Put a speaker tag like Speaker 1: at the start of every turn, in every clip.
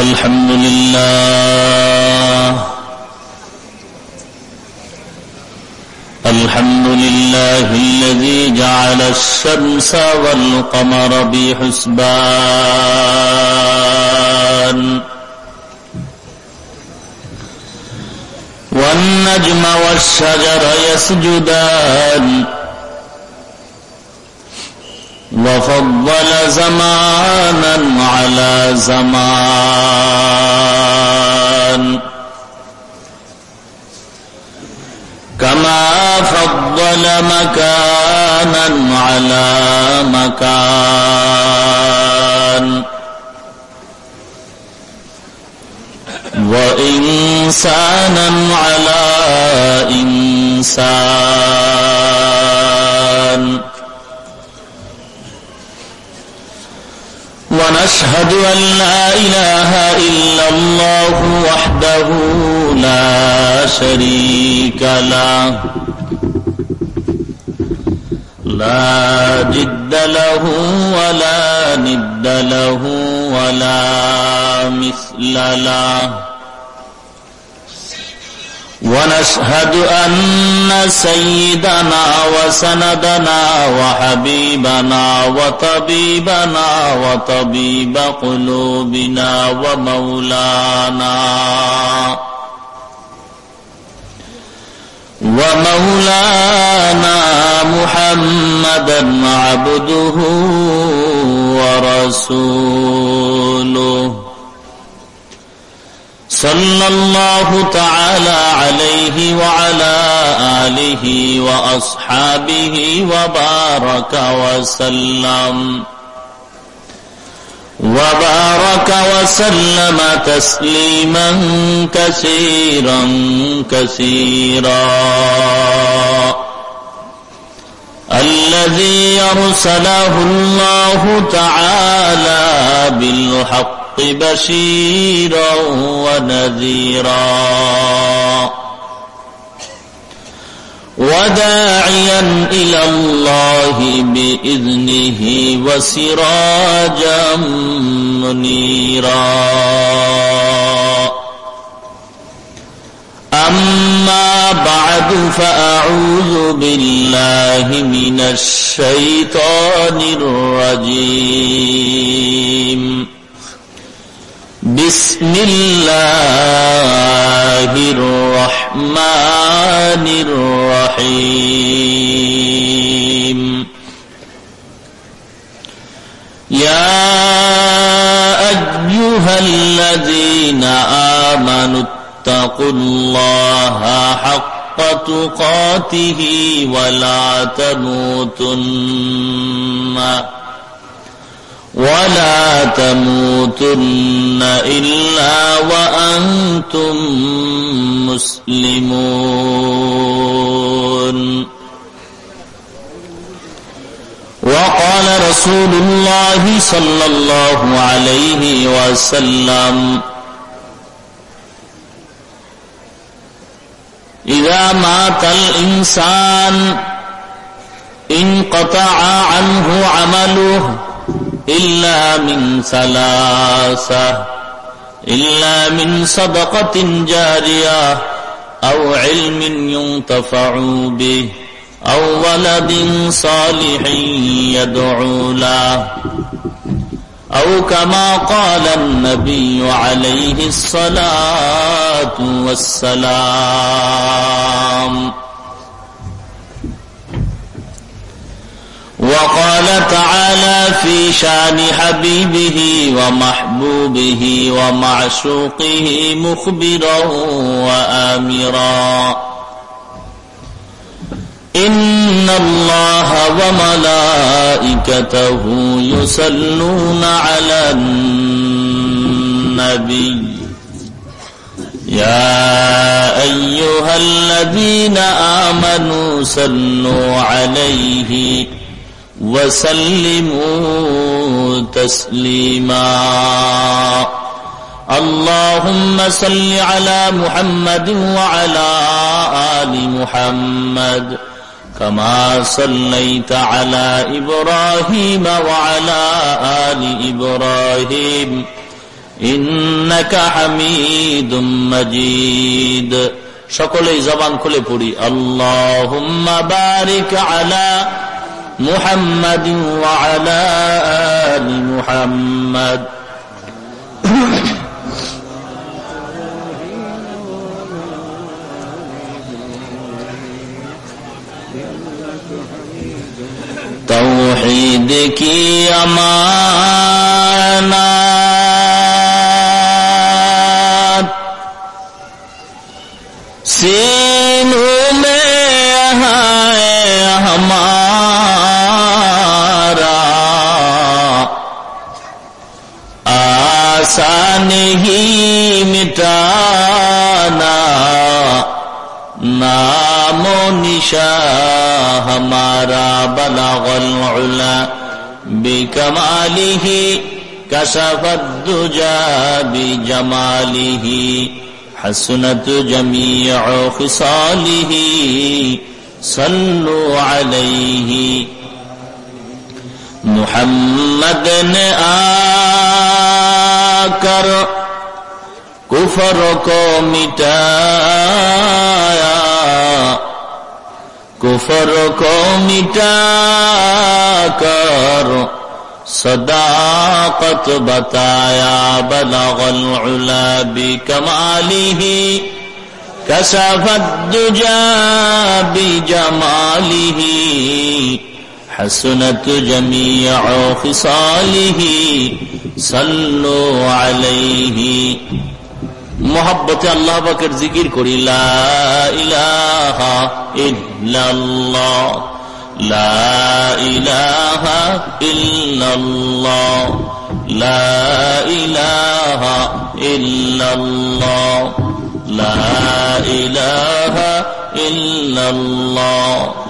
Speaker 1: الحمد لله. الحمد لله الذي جعل الشمس والقمر بحسبان. والنجم والشجر يسجدان. وفضل زمانا على زمان. كما فضل مكانا على مكان. وإنسانا على إنسان. ونشهد أن لا إله إلا الله وحده لا شريك له. لا جد له ولا ند له ولا مثل له. ونشهد أن سيدنا وسندنا وحبيبنا وطبيبنا وطبيب قلوبنا ومولانا ومولانا محمدا عبده ورسوله. صلى الله تعالى عليه وعلى آله وأصحابه وبارك وسلم. وبارك وسلم تسليما كثيرا كثيرا. الذي يرسله الله تعالى بالحق بشيرا ونذيرا. وداعيا إلى الله بإذنه وسراجا منيرا. أما بعد فأعوذ بالله من الشيطان الرجيم. بسم الله الرحمن الرحيم. يا أيها الذين آمنوا اتقوا الله حق تقاته ولا تموتن. ولا تموتن إلا وأنتم مسلمون. وقال رسول الله صلى الله عليه وسلم إذا مات الإنسان انقطع عنه عمله إلا من ثلاثة إلا من صدقة جارية أو علم ينتفع به أو ولد صالح يدعو له. أو كما قال النبي عليه الصلاة والسلام. وقال تعالى في شان حبيبه ومحبوبه ومعشوقه مخبرا وآمرا. إن الله وملائكته يصلون على النبي. يا أيها الذين آمنوا صلوا عليه وسلموا تسليما اللهم صل على محمد وعلى آل محمد كما صليت على إبراهيم وعلى آل إبراهيم إنك حميد مجيد সকলেই জবান খুলে পড়ি আল্লাহ বারিক আলা محمد وعلى آل محمد. توحيدك يا مانا سینوں میں ہے ہمارا آسان ہی مٹانا نام و نشا ہمارا بلاغ العلا بکمالی ہی کسف الدجا بجمالی حسنت جميع خصاله صلوا عليه محمد نے آ کر کفر کو مٹایا کفر کو مٹا کر صداقت بتایا بلغ العلا بکماله كشف الدجا بجماله۔ حسنت جميع خصاله صلوا عليه. محبت الله بكر ذکر کری لا إله الا الله. لا إله الا الله. لا إله الا الله. لا إله الا الله.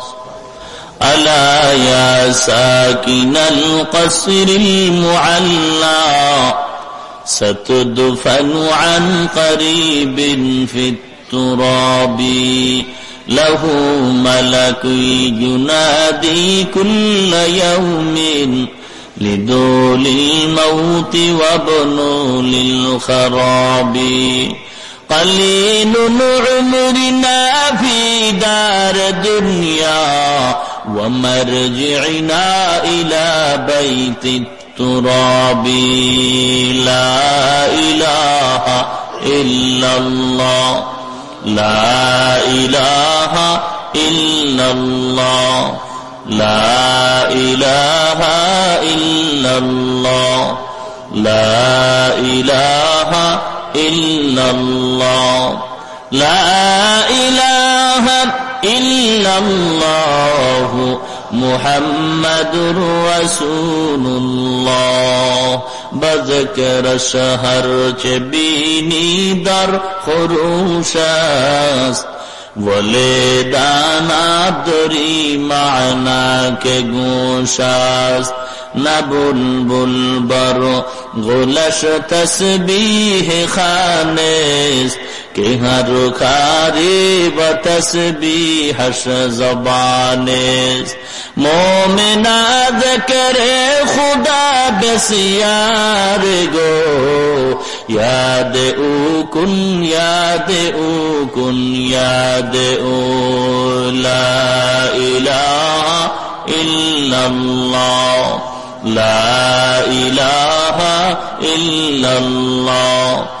Speaker 1: ألا يا ساكن القصر المعلى ستدفن عن قريب في التراب. له ملك ينادي كل يوم لدول الموت وابن للخراب. قليل عمرنا في دار دنيا ومرجعنا إلى بيت التراب. لا إله إلا الله. لا إله إلا الله. لا إله إلا الله. لا إله إلا الله. لا إله إلا الله ইল্লাল্লাহ মুহাম্মাদুর রাসূলুল্লাহ بذكر شهر چبینی در خروش است ولی دانا دری معنا که گوش است نه بلبل بر غلش تسبیح خانه است কেহারু খারি বতস বিহস জবানে মোমিনাদ করে খুদা বেসিয়ার গো ইয়াদ উ কুন ইয়াদ উ কুন ইয়াদ উ লা ইলাহা ইল্লাল্লাহ লা ইলাহা ইল্লাল্লাহ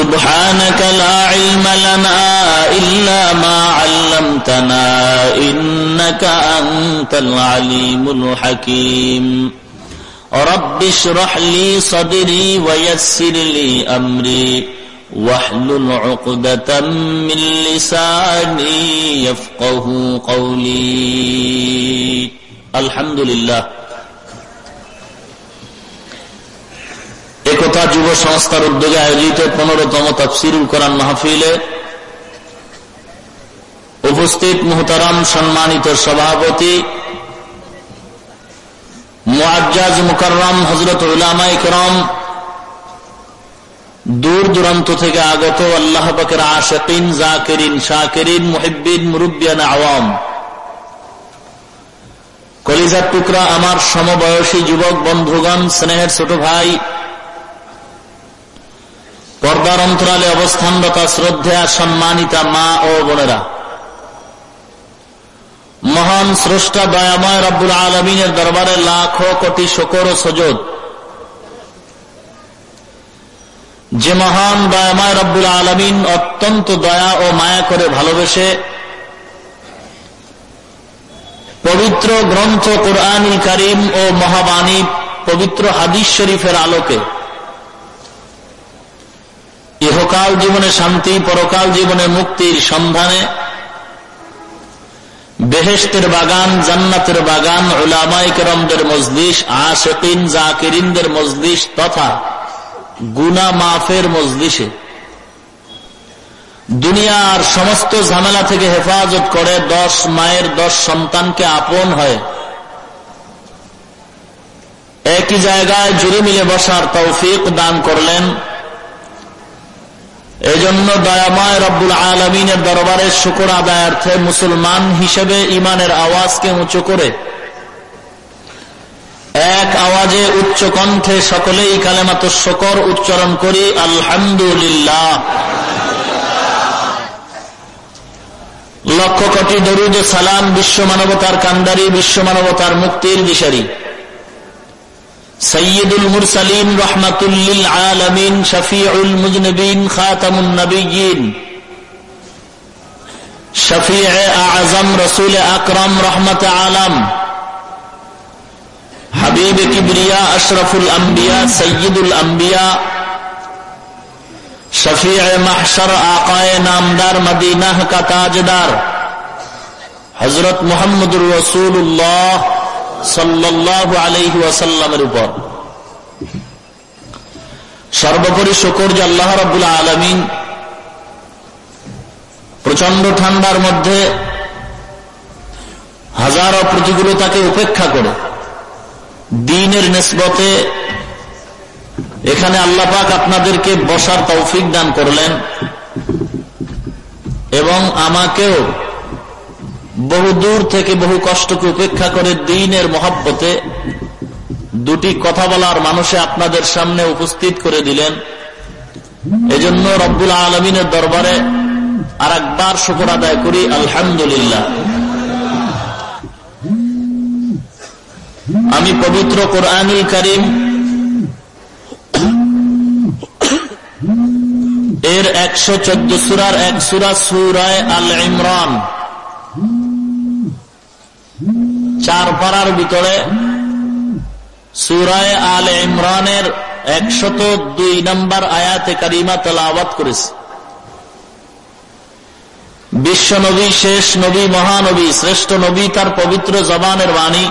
Speaker 1: سبحانك لا علم لنا إلا ما علمتنا إنك أنت العليم الحكيم. رب اشرح لي صدري ويسر لي أمري. واحلل عقدة من لساني يفقه قولي. الحمد لله. একতা যুব সংস্থার উদ্যোগে আয়োজিত পনেরোতম তফসিরুল কোরআন মাহফিলে উপস্থিত মোহতারাম সম্মানিত সভাপতি মুআজ্জাজ মুকাররম হজরত উলামাই করম দূর দূরান্ত থেকে আগত আল্লাহ পাকের আশকিন, জাকিরিন, শাকিরিন, মুহিব্বিন, মুরব্বিয়ান, আওয়াম। কলিজার টুকরা আমার সমবয়সী যুবক, বন্ধুগণ, স্নেহের ছোট ভাই পর্দার অন্তরালে অবস্থানরতা শ্রদ্ধা সম্মানিতা মা ও বোনেরা। মহান স্রষ্টা দয়াময় রব্বুল আলমিনের দরবারে লাখো কোটি শকর ও সজদ। যে মহান দয়াময় রব্বুল আলমিন অত্যন্ত দয়া ও মায়া করে ভালোবেসে পবিত্র গ্রন্থ কোরআনুল করিম ও মহাবাণী পবিত্র হাদিস শরীফের আলোকে ইহকাল জীবনে শান্তি, পরকাল জীবনে মুক্তির সন্ধানে বেহেস্তের বাগান, জান্নাতের বাগান ওলামাই কেরমদের মজলিস, আশকিন, জাকিরিনদের মজলিস তথা গুনা মাফের মজলিসে। দুনিয়ার সমস্ত ঝামেলা থেকে হেফাজত করে দশ মায়ের দশ সন্তানকে আপন হয় একই জায়গায় জুড়ে মিলে বসার তৌফিক দান করলেন। এজন্য দয়াময় রব্বুল আলমিনের দরবারে শুকুর আদায়ার্থে মুসলমান হিসেবে ইমানের আওয়াজকে উঁচু করে, এক আওয়াজে উচ্চ কণ্ঠে সকলেই কালেমাত শকর উচ্চারণ করি, আলহামদুলিল্লাহ। লক্ষ কোটি দরুদ সালাম, বিশ্ব মানবতার কান্দারি বিশ্ব মানবতার মুক্তির দিশারি। سيد المرسلين رحمة للعالمين شفيع المجنبين خاتم النبيين. شفيع أعظم رسول أكرم رحمة عالم. حبيب كبرياء أشرف الأنبياء سيد الأنبياء. شفيع محشر آقاء نامدار مدينة كتاجدار حضرت محمد الرسول اللہ সাল্লাহ উপর। সর্বোপরি শকর যে আল্লাহ রবুল্লা আলমিন প্রচণ্ড ঠান্ডার মধ্যে হাজারো প্রতিকূলতাকে উপেক্ষা করে দিনের নেসবতে এখানে আল্লাপাক আপনাদেরকে বসার তৌফিক দান করলেন এবং আমাকেও বহু দূর থেকে বহু কষ্টকে উপেক্ষা করে দিনের মহাব্বতে দুটি কথা বলার মানুষে আপনাদের সামনে উপস্থিত করে দিলেন। এজন্য রব্বুল আলমিনের দরবারে আর একবার শুকর আদায় করি, আলহামদুলিল্লাহ। আমি পবিত্র কোরআনুল করিম এর একশো চোদ্দ সুরার এক সুরা, সুরায় আল ইমরান। চার পাড়ার ভিতরে সুরায় আল ইমরানের একশত দুই নম্বর আয়াতে কারিমা তেলাওয়াত করেছে। বিশ্ব নবী, শেষ নবী, মহানবী, শ্রেষ্ঠ নবী তার পবিত্র জবানের বাণী।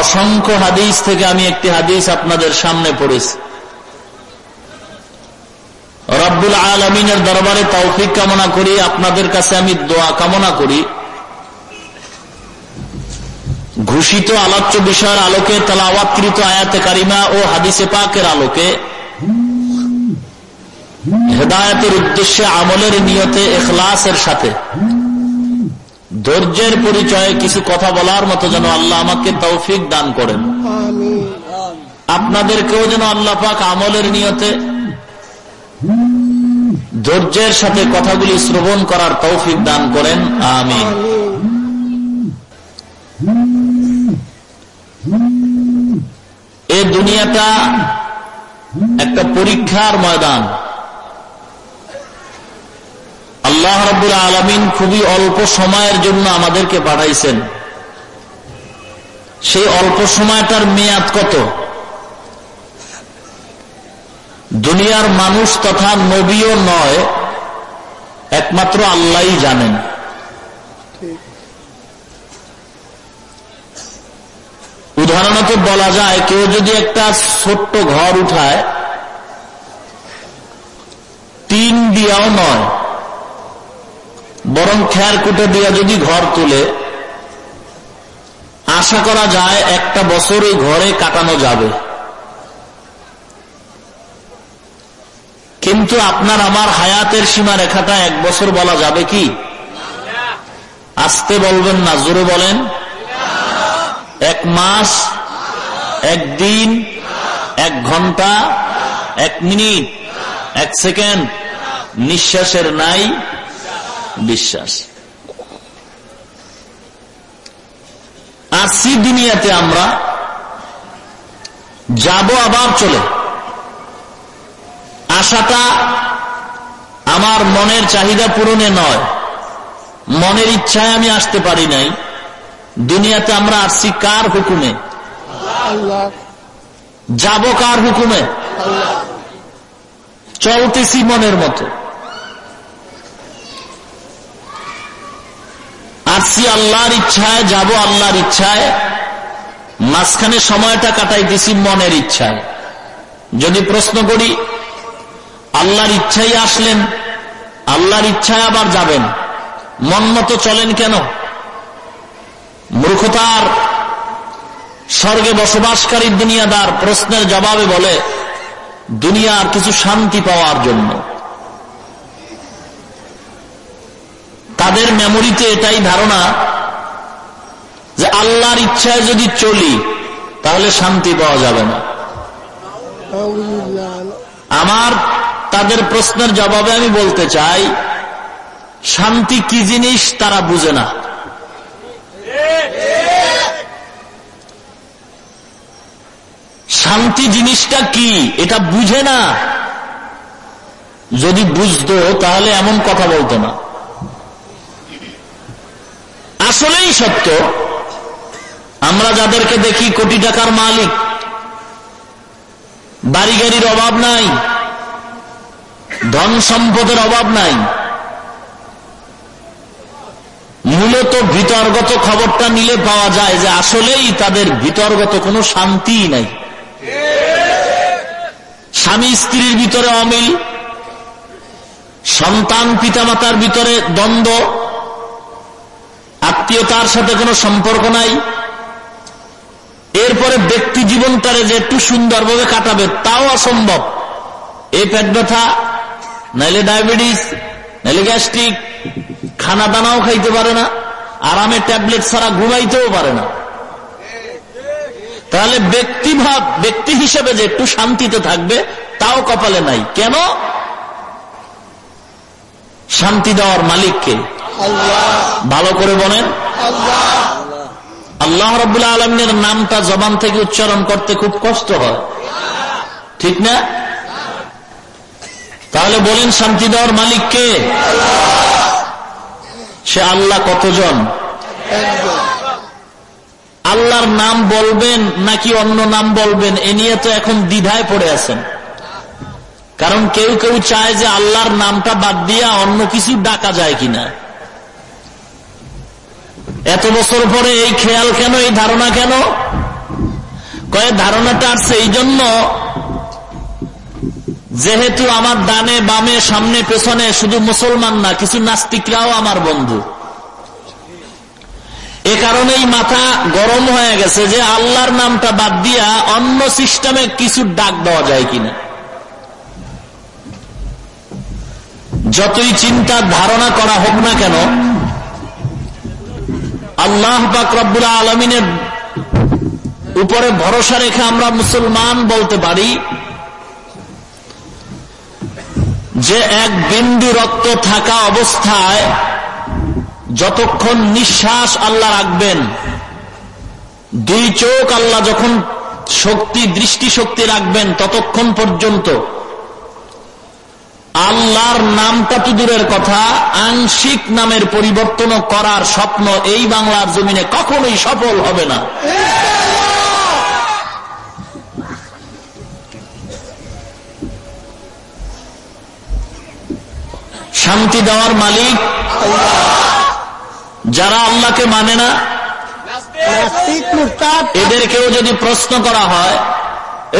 Speaker 1: অসংখ্য হাদিস থেকে আমি একটি হাদিস আপনাদের সামনে পড়েছি। রব্বুল আলমিনের দরবারে তৌফিক কামনা করি, আপনাদের কাছে আমি দোয়া কামনা করি। ঘোষিত আলোচ্য বিষয়ের আলোকে, তালাওয়াতকৃত আয়াতে কারিমা ও হাদিসে পাকের আলোকে হেদায়তের উদ্দেশ্যে, আমলের নিয়তে, এখলাসের সাথে ধৈর্যের পরিচয়ে কিছু কথা বলার মতো যেন আল্লাহ আমাকে তৌফিক দান করেন। আপনাদেরকেও যেন আল্লাহ পাক আমলের নিয়তে, ধৈর্যের সাথে কথাগুলি শ্রবণ করার তৌফিক দান করেন। আমি দুনিয়াটা একটা পরীক্ষার ময়দান। আল্লাহ রব্বুল আলমিন খুবই অল্প সময়ের জন্য আমাদেরকে পাঠাইছেন। সেই অল্প সময়টার মেয়াদ কত? দুনিয়ার মানুষ তথা নবীও নয়, একমাত্র আল্লাহ জানেন। উদাহরণত বলা যায়, কেউ যদি একটা ছোট্ট ঘর উঠায়, টিন দিয়াও নয়, বরং খ্যার কুটে দিয়া যদি ঘর তুলে, আশা করা যায় একটা বছর ওই ঘরে কাটানো যাবে। কিন্তু আপনার আমার হায়াতের সীমা রেখাটা এক বছর বলা যাবে কি? আসতে বলবেন না, জোরে বলেন। এক মাস, এক দিন, এক ঘণ্টা, এক মিনিট, এক সেকেন্ড, নিঃশ্বাসের নাই বিশ্বাস। আসি দুনিয়াতে আমরা যাব আবার চলে। আশাটা আমার মনের চাহিদা পূরণে নয়। মনের ইচ্ছায় আমি আসতে পারি নাই। দুনিয়াতে আমরা আসছি কার হুকুমে? যাব কার হুকুমে? চলতেছি মনের মতো। আসছি আল্লাহর ইচ্ছায়, যাব আল্লাহর ইচ্ছায়। মাঝখানে সময়টা কাটাইতেছি মনের ইচ্ছায়। যদি প্রশ্ন করি, আল্লাহর ইচ্ছাই আসলেন, আল্লাহর ইচ্ছায় আবার যাবেন। মন মতো চলেন কেন? মূর্খতার স্বর্গে বসবাসকারী দুনিয়াদার প্রশ্নের জবাবে বলে, দুনিয়ার কিছু শান্তি পাওয়ার জন্য। তাদের মেমোরিতে এটাই ধারণা যে আল্লাহর ইচ্ছায় যদি চলি, তাহলে শান্তি পাওয়া যাবে না। আমার তাদের প্রশ্নের জবাবে আমি বলতে চাই, শান্তি কি জিনিস তারা বুঝে না। শান্তি জিনিসটা কি? এটা বুঝে না। যদি বুঝতো, তাহলে এমন কথা বলতো না। আসলেই সত্য, আমরা যাদেরকে দেখি কোটি টাকার মালিক বাড়ি গাড়ির অভাব নাই, ধন সম্পদের অভাব নাই। মূলত ভিতরগত খবরটা নিলে পাওয়া যায় যে আসলেই তাদের ভিতরগত কোনো শান্তি নাই। স্বামী স্ত্রীর ভিতরে অমিল, সন্তান পিতামাতার ভিতরে দ্বন্দ্ব, আত্মীয়তার সাথে কোনো সম্পর্ক নাই। এরপরে ব্যক্তি জীবনটারে যে একটু সুন্দরভাবে কাটাবে, তাও অসম্ভব। এই পেট ব্যথা, নাইলে ডায়াবেটিস নাইলে গ্যাস্ট্রিক, খানা দানাও খাইতে পারে না, আরামে ট্যাবলেট ছাড়া ঘুমাইতেও পারে না। তাহলে ব্যক্তিভাব ব্যক্তি হিসেবে যে একটু শান্তিতে থাকবে, তাও কপালে নাই। কেন? শান্তি দেওয়ার মালিককে। ভালো করে বলেন। আল্লাহ রবুল্লা আলমের নামটা জবান থেকে উচ্চারণ করতে খুব কষ্ট হয়। ঠিক না? তাহলে বলেন শান্তি দেওয়ার মালিককে সে আল্লাহ কতজন? আল্লাহর নাম বলবেন নাকি অন্য নাম বলবেন? এ নিয়ে তো এখন দ্বিধায় পড়ে আছেন। কারণ কেউ কেউ চায় যে আল্লাহর নামটা বাদ দিয়া অন্য কিছু ডাকা যায় কিনা। এত বছর পরে এই খেয়াল কেন, এই ধারণা কেন? কয়ে, ধারণাটা আসছে এই জন্য যেহেতু আমার ডানে, বামে, সামনে, পেছনে শুধু মুসলমান না, কিছু নাস্তিকরাও আমার বন্ধু। এ কারণেই মাথা গরম হয়ে গেছে যে আল্লাহর নামটা বাদ দিয়া অন্য সিস্টেমে কিছু ডাক দেওয়া যায় কিনা। যতই চিন্তা, ধারণা করা হোক না কেন, আল্লাহ পাক রব্বুল আলমিনের উপরে ভরসা রেখে আমরা মুসলমান বলতে পারি যে এক বিন্দু রক্ত থাকা অবস্থায় যতক্ষণ নিঃশ্বাস আল্লাহ রাখবেন, দুই চোখ আল্লাহ যখন শক্তি দৃষ্টি শক্তি রাখবেন ততক্ষণ পর্যন্ত। আল্লাহর নামটা তো দূরের কথা, আংশিক নামের পরিবর্তন করার স্বপ্ন এই বাংলার জমিনে কখনোই সফল হবে না। শান্তি দেওয়ার মালিক। যারা আল্লাহকে মানে না এদেরকেও যদি প্রশ্ন করা হয়,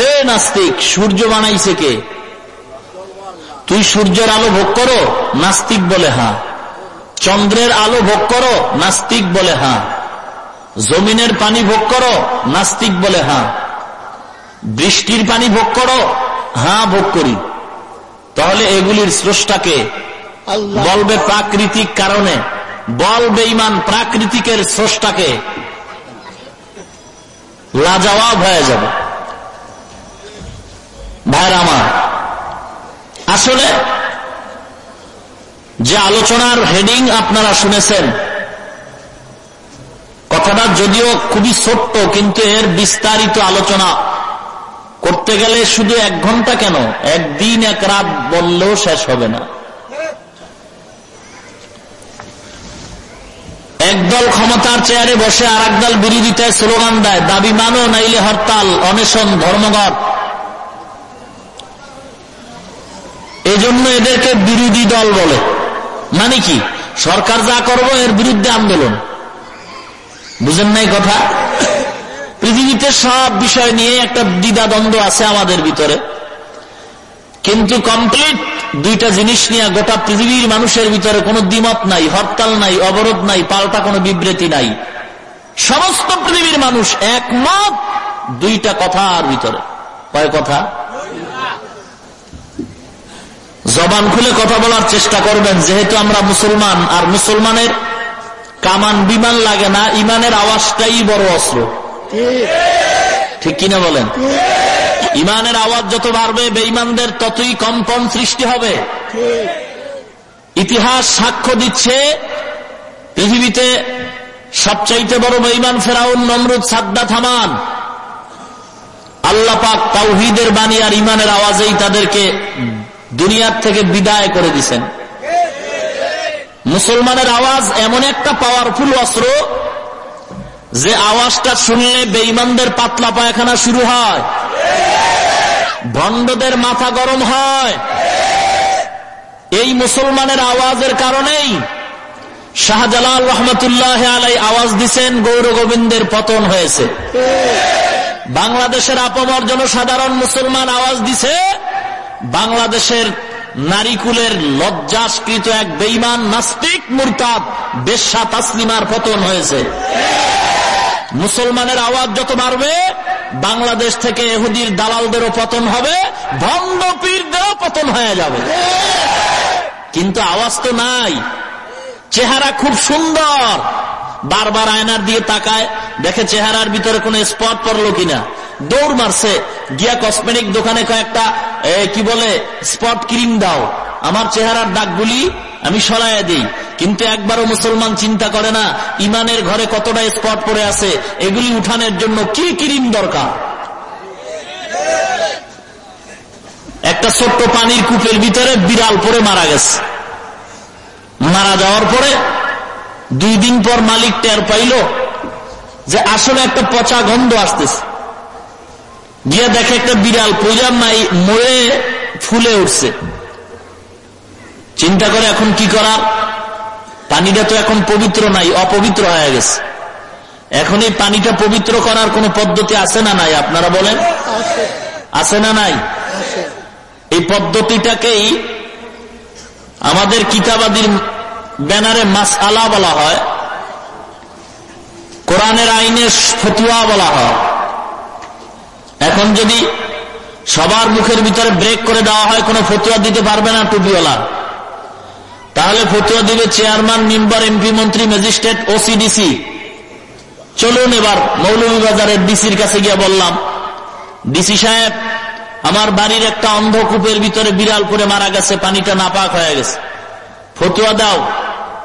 Speaker 1: এ নাস্তিক, সূর্য বানাইছে কে? তুই সূর্যের আলো ভোগ করো, নাস্তিক বলে হা। চন্দ্রের আলো ভোগ করো, নাস্তিক বলে হা। জমিনের পানি ভোগ করো, নাস্তিক বলে হা। বৃষ্টির পানি ভোগ করো হ্যাঁ ভোগ করি। তাহলে এগুলির স্রষ্টাকে বলবে প্রাকৃতিক কারণে, বলবে ইমান প্রাকৃতিকের স্রষ্টাকে। লাজবাব হয়ে যাবে। ভাইর আমার, আসলে যে আলোচনার হেডিং আপনারা শুনেছেন, কথাটা যদিও খুবই ছোট্ট, কিন্তু এর বিস্তারিত আলোচনা করতে গেলে শুধু এক ঘণ্টা কেন? একদিন, এক রাত বললেও শেষ হবে না। একদল ক্ষমতার চেয়ারে বসে আর একদল বিরোধিতায় স্লোগান দেয়, দাবি মানো, নাইলে হরতাল, অনেশন, ধর্মঘট। এজন্য এদেরকে বিরোধী দল বলে। মানে কি? সরকার যা করব, এর বিরুদ্ধে আন্দোলন। বুঝেন নাই কথা? পৃথিবীতে সব বিষয় নিয়ে একটা দ্বিধা দ্বন্দ্ব আছে আমাদের ভিতরে। কিন্তু কমপ্লিট দুইটা জিনিস নিয়ে গোটা পৃথিবীর মানুষের ভিতরে কোনো দ্বিমত নাই, হরতাল নাই, অবরোধ নাই, পাল্টা কোনো বিবৃতি নাই। সমস্ত পৃথিবীর মানুষ একমত দুইটা কথার ভিতরে। কয় কথা? জবান খুলে কথা বলার চেষ্টা করবেন, যেহেতু আমরা মুসলমান, আর মুসলমানের কামান বিমান লাগে না, ইমানের আওয়াজটাই বড় অস্ত্র। ঠিক কিনা বলেন? ইমানের আওয়াজ যত বাড়বে, বেঈমানদের ততই কম্পন সৃষ্টি হবে। ইতিহাস সাক্ষ্য দিচ্ছে, পৃথিবীতে সবচাইতে বড় বেঈমান ফেরাউন নমরুদ সাদ্দা থামান আল্লাপাক তাওহিদের বাণী আর ইমানের আওয়াজেই তাদেরকে দুনিয়ার থেকে বিদায় করে দিছেন। মুসলমানের আওয়াজ এমন একটা পাওয়ারফুল অস্ত্র যে আওয়াজটা শুনলে বেঈমানদের পাতলা পায়খানা শুরু হয়। ভণ্ডদের মাথা গরম হয়। এই মুসলমানের আওয়াজের কারণেই শাহজালাল রহমতুল্লাহ আলাই আওয়াজ দিছেন, গৌর গোবিন্দের পতন হয়েছে। বাংলাদেশের আপমর জনসাধারণ মুসলমান আওয়াজ দিছে, বাংলাদেশের নারীকুলের লজ্জাস্কৃত এক বেইমান নাস্তিক মুরতাদ বেশা তাসলিমার পতন হয়েছে। মুসলমানের আওয়াজ যত বাড়বে, বাংলাদেশ থেকে এহুদির দালালদেরও পতন হবে ভণ্ড পীরদেরও পতন হয়ে যাবে। কিন্তু আওয়াজ তো নাই। চেহারা খুব সুন্দর। বারবার আয়নার দিয়ে তাকায়, দেখে চেহারার ভিতরে কোন স্পট পড়ল কিনা। দৌড় মারছে। গিয়া কসমেটিক দোকানে কয়েকটা কি বলে, স্পট ক্রিম দাও। আমার চেহারার দাগগুলি আমি সরাইয়া দিই। কিন্তু একবারও মুসলমান চিন্তা করে না, ইমানের ঘরে কতটা স্পট পড়ে আছে, এগুলি উঠানের জন্য কি ক্রিম দরকার? একটা ছোট্ট পানির কূপের ভিতরে বিড়াল পরে মারা গেছে। মারা যাওয়ার পরে দুই দিন পর মালিক টের পাইল যে আসলে একটা পচা গন্ধ আসতেছে। গিয়ে দেখে একটা বিড়াল পূজার নাই মরে ফুলে উঠছে। চিন্তা করে এখন কি করার পানিটা তো এখন পবিত্র নাই, অপবিত্র হয়ে গেছে। এখন এই পানিটা পবিত্র করার কোন পদ্ধতি আছে না নাই? আপনারা বলেন। আছে না নাই? এই পদ্ধতিটাকেই আমাদের কিতাবাদির ব্যানারে মাস আলা বলা হয়। কোরআনের আইনে ফতুয়া বলা হয়। এখন যদি সবার মুখের ভিতরে ব্রেক করে দেওয়া হয়, কোনো ফতুয়া দিতে পারবে না টুপিওয়ালা। তাহলে ফতুয়া দিবে চেয়ারম্যান, মেম্বার, এমপি, মন্ত্রী, ম্যাজিস্ট্রেট ওসিডিসি চলুন এবার মৌলভীবাজারের ডিসির কাছে গিয়ে বললাম ডিসি সাহেব, আমার বাড়ির একটা অন্ধকূপের ভিতরে বিড়াল করে মারা গেছে, পানিটা নাপাক হয়ে গেছে। ফতুয়া দাও,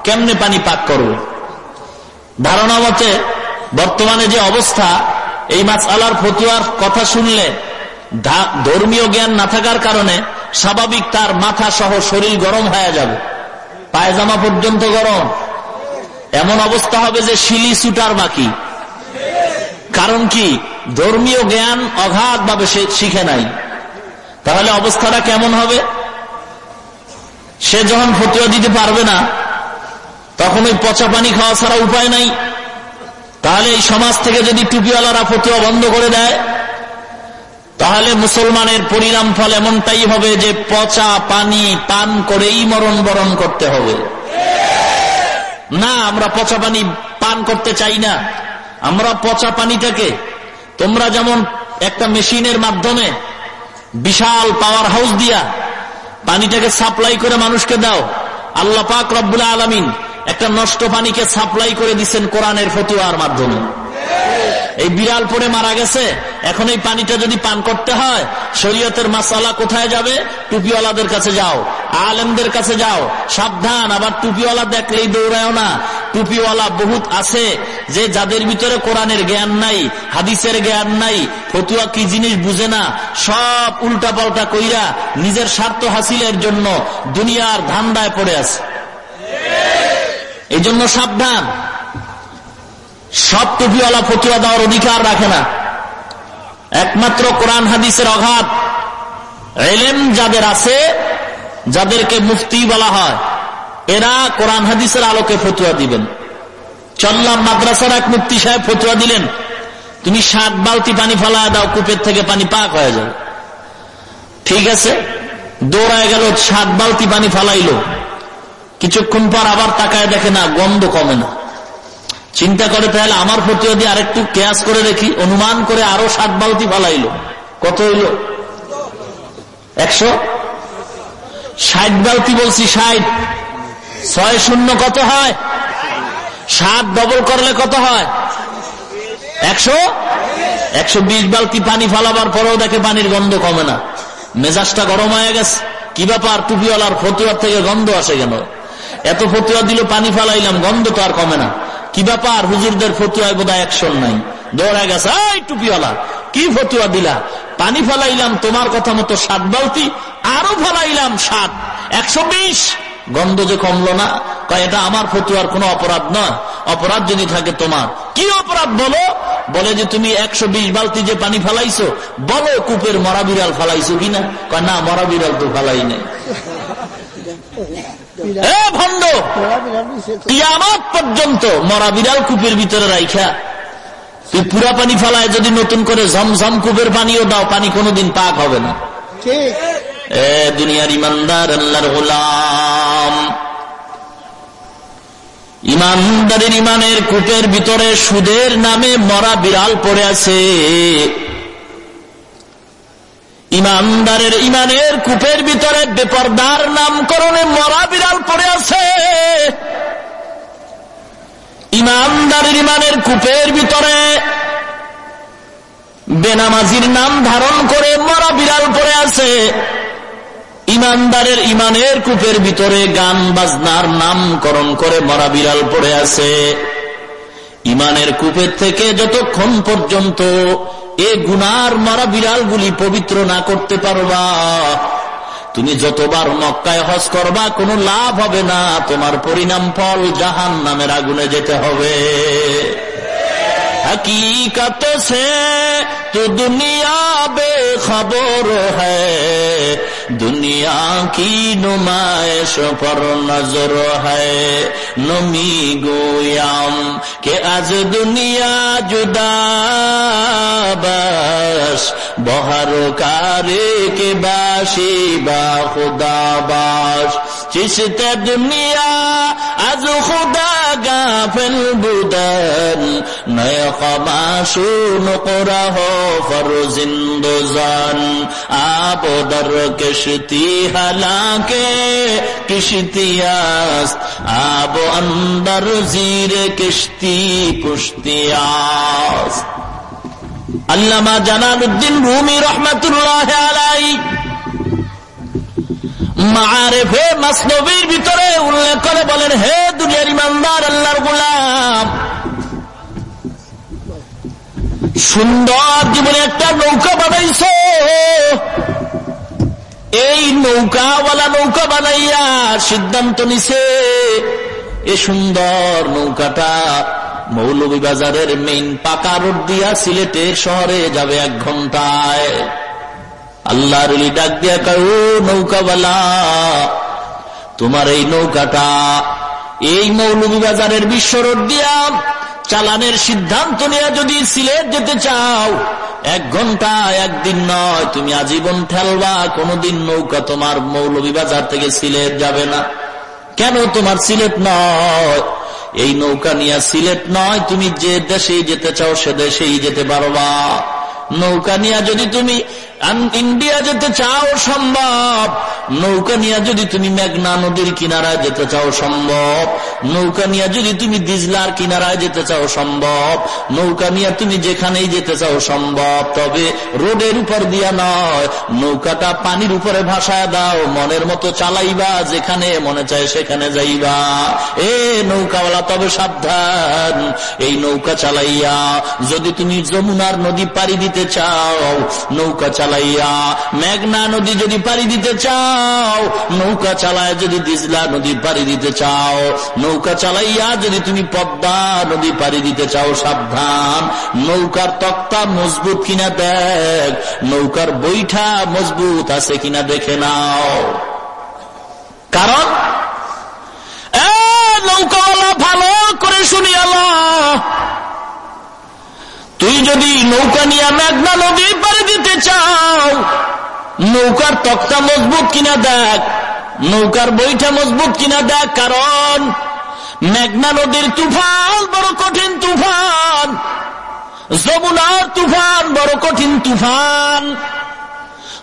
Speaker 1: কেমনে পানি পাক করবে? ধারণা মতে, বর্তমানে যে অবস্থা, এই মাছ আলার ফতুয়ার কথা শুনলে ধর্মীয় জ্ঞান না থাকার কারণে স্বাভাবিক তার মাথা সহ শরীর গরম হয়ে যাবে। পায়জামা পর্যন্ত গরম। এমন অবস্থা হবে যে শিলি সুটার বাকি। কারণ কি? ধর্মীয় জ্ঞান অগাধ ভাবে সে শিখে নাই। তাহলে অবস্থাটা কেমন হবে? সে যখন ফতুয়া দিতে পারবে না, তখন ওই পচা পানি খাওয়া ছাড়া উপায় নাই। তাহলে এই সমাজ থেকে যদি টুপিওয়ালারা ফতুয়া বন্ধ করে দেয় তাহলে মুসলমানের পরিণাম ফল এমনটাই হবে যে পচা পানি পান করেই মরণ বরণ করতে হবে। না, আমরা পচা পানি পান করতে চাই না। আমরা পচা পানিটাকে, তোমরা যেমন একটা মেশিনের মাধ্যমে বিশাল পাওয়ার হাউস দিয়া পানিটাকে সাপ্লাই করে মানুষকে দাও, আল্লাহ পাক রব্বুল আলমিন একটা নষ্ট পানিকে সাপ্লাই করে দিচ্ছেন কোরআনের ফতুয়ার মাধ্যমে। এই বিড়াল পড়ে মারা গেছে। এখন এই পানিটা যদি পান করতে হয়, শরীয়তের মাসালা কোথায় যাবে? টুপিওয়ালাদের কাছে যাও। আলেমদের কাছে যাও। সাবধান, আবার টুপিওয়ালা দেখলেই দৌড়ায় না। টুপিওয়ালা বহুত আছে যে যাদের ভিতরে কোরআনের জ্ঞান নাই, হাদিসের জ্ঞান নাই, ফতুয়া কি জিনিস বুঝে না, সব উল্টা পাল্টা কইরা নিজের স্বার্থ হাসিলের জন্য দুনিয়ার ধান্দায় পড়ে আছে। এই জন্য সাবধান। সব টুপিওয়ালা ফতুয়া দেওয়ার অধিকার রাখে না। একমাত্র কোরআন হাদিসের অঘাত এলেম যাদের আছে, যাদেরকে মুফতি বলা হয়, এরা কোরআন হাদিসের আলোকে ফতুয়া দিবেন। চল্লাম মাদ্রাসার এক মুক্তি সাহেব ফতুয়া দিলেন, তুমি সাত বালতি পানি ফেলায় দাও, কূপের থেকে পানি পাক হয়ে যাবে। ঠিক আছে, দৌড়ায় গেল সাত বালতি পানি ফালাইল। কিছুক্ষণ পর আবার তাকায় দেখে না, গন্ধ কমে না। চিন্তা করে তাহলে আমার ফতুয়া দিয়ে আরেকটু ক্যাশ করে দেখি, অনুমান করে আরও সাত বালতি ফালাইল। কত হইল? একশো? ষাট বালতি বলছি ষাট। ছয় শূন্য কত হয়? সাত ডবল করলে কত হয়? একশো? একশো বিশ বালতি পানি ফালাবার পরেও দেখে পানির গন্ধ কমে না। মেজাজটা গরম হয়ে গেছে। কি ব্যাপার? টুপিওয়ালার ফতুয়ার থেকে গন্ধ আসে কেন? এত ফতুয়া দিল, পানি ফালাইলাম, গন্ধ তো আর কমে না। কি ব্যাপার? হুজুরদের ফতুয়ায় বোধ হয় একশন নাই। দৌড়া গেছে, এই টুপিওয়ালা, কি ফতুয়া দিলা? পানি ফালাইলাম, তোমার কথা মতো সাত বালতি, আরও ফালাইলাম সাত, একশো বিশ। গন্ধ যে কমলো না এটা আমার ফতুয়ার কোনো অপরাধ নয় অপরাধ যদি থাকে তোমার। কি অপরাধ বলো? বলে যে তুমি একশো বিশ বালতি যে পানি ফালাইছো, বলো কূপের মরা বিড়াল ফালাইছো কিনা? কয়, না, মরা বিড়াল তো ফালাই নাই। ভণ্ড কিয়ামত পর্যন্ত মরা বিড়াল কূপের ভিতরে রাইখা। তুই পুরা পানি ফালায় যদি নতুন করে ঝমঝম কূপের পানিও দাও পানি কোনোদিন পাক হবে না। এ দুনিয়ার ইমানদার আল্লাহর গোলাম। ইমানদারের ইমানের কূপের ভিতরে সুদের নামে মরা বিড়াল পড়ে আছে। ইমানদারের ইমানের কূপের ভিতরে বেপরদার নামকরণে মরা বিড়াল পড়ে আছে। ইমানদারের ইমানের কূপের ভিতরে বেনামাজির নাম ধারণ করে মরা বিড়াল পড়ে আছে। ইমানদারের ইমানের কূপের ভিতরে গান বাজনার নামকরণ করে মরা বিড়াল পড়ে আছে। ইমানের কূপের থেকে যতক্ষণ পর্যন্ত এ গুনার মারা বিড়ালগুলি পবিত্র না করতে পারবা। তুমি যতবার মক্কায় হজ করবা, কোনো লাভ হবে না। তোমার পরিণাম ফল জাহান নামের আগুনে যেতে হবে। হকীকত সে তো দুনিয়া বে খবর হ্যা दुनिया की नुमाइश पर नजर है नमी गोयाम के आज दुनिया जुदा बस बहर कारे के बाशी बा खुदा बाश चिश्ते दुनिया आज खुदा في البلدان نيق معشون قره فرزن دوزان آب در کشتی حلاک کشتی است آب اندر زیر کشتی کشتی است علامہ جناب الدین رومی رحمت اللہ علیہ মারেফে মাসনবীর ভিতরে উল্লেখ করে বলেন, হে দুনিয়ার ইমানদার, আল্লাহর গোলাম। সুন্দর জীবনে একটা নৌকা বানাইছ। এই নৌকাওয়ালা নৌকা বানাইয়া সিদ্ধান্ত নিছে, এ সুন্দর নৌকাটা মৌলভীবাজারের মেইন পাকা রোড দিয়া সিলেটের শহরে যাবে এক ঘন্টায়। আল্লাহ ডাক দিয়া কাউ নৌকাওয়ালা, তোমার এই নৌকাটা এই মৌলভীবাজারের বিশ্ব রোড দিয়া চালানের সিদ্ধান্ত নিয়ে যদি সিলেট যেতে চাও, এক ঘণ্টা একদিন নয়, তুমি আজীবন ঠেলবা, কোনদিন নৌকা তোমার মৌলভীবাজার থেকে সিলেট যাবে না। কেন তোমার সিলেট নয়? এই নৌকা নিয়ে সিলেট নয়, তুমি যে দেশেই যেতে চাও, সে দেশেই যেতে পারবা। নৌকা নিয়ে যদি তুমি ইন্ডিয়া যেতে চাও সম্ভব। নৌকা নিয়ে যদি তুমি মেঘনা নদীর কিনারায় যেতে চাও সম্ভব। নৌকা নিয়ে যদি তুমি দিজলার কিনারায় যেতে চাও সম্ভব। নৌকা নিয়ে তুমি যেখানেই যেতে চাও সম্ভব। তবে রোডের উপর দিয়া নয়, নৌকাটা পানির উপরে ভাসায় দাও, মনের মতো চালাইবা, যেখানে মনে চায় সেখানে যাইবা। এ নৌকাওয়ালা, তবে সাবধান। এই নৌকা চালাইয়া যদি তুমি যমুনার নদী পাড়ি দিতে চাও, নৌকা চালাইয়া মেঘনা নদী যদি পাড়ি দিতে চাও, নৌকা চালায় যদি দিজলা নদী পাড়ি দিতে চাও, নৌকা চালাইয়া যদি তুমি পদ্মা নদী পাড়ি দিতে চাও, সাবধান। নৌকার তক্তা মজবুত কিনা দেখ, নৌকার বৈঠা মজবুত আছে কিনা দেখে নাও। কারণ নৌকাওয়ালা ভালো করে শুনি আল্লাহ। তুই যদি নৌকা নিয়ে মেঘনা নদী পাড়ি দিতে চাও, নৌকার তক্তা মজবুত কিনা দেখ, নৌকার বইটা মজবুত কিনা দেখ, কারণ মেঘনা নদীর তুফান বড় কঠিন তুফান, যমুনার তুফান বড় কঠিন তুফান,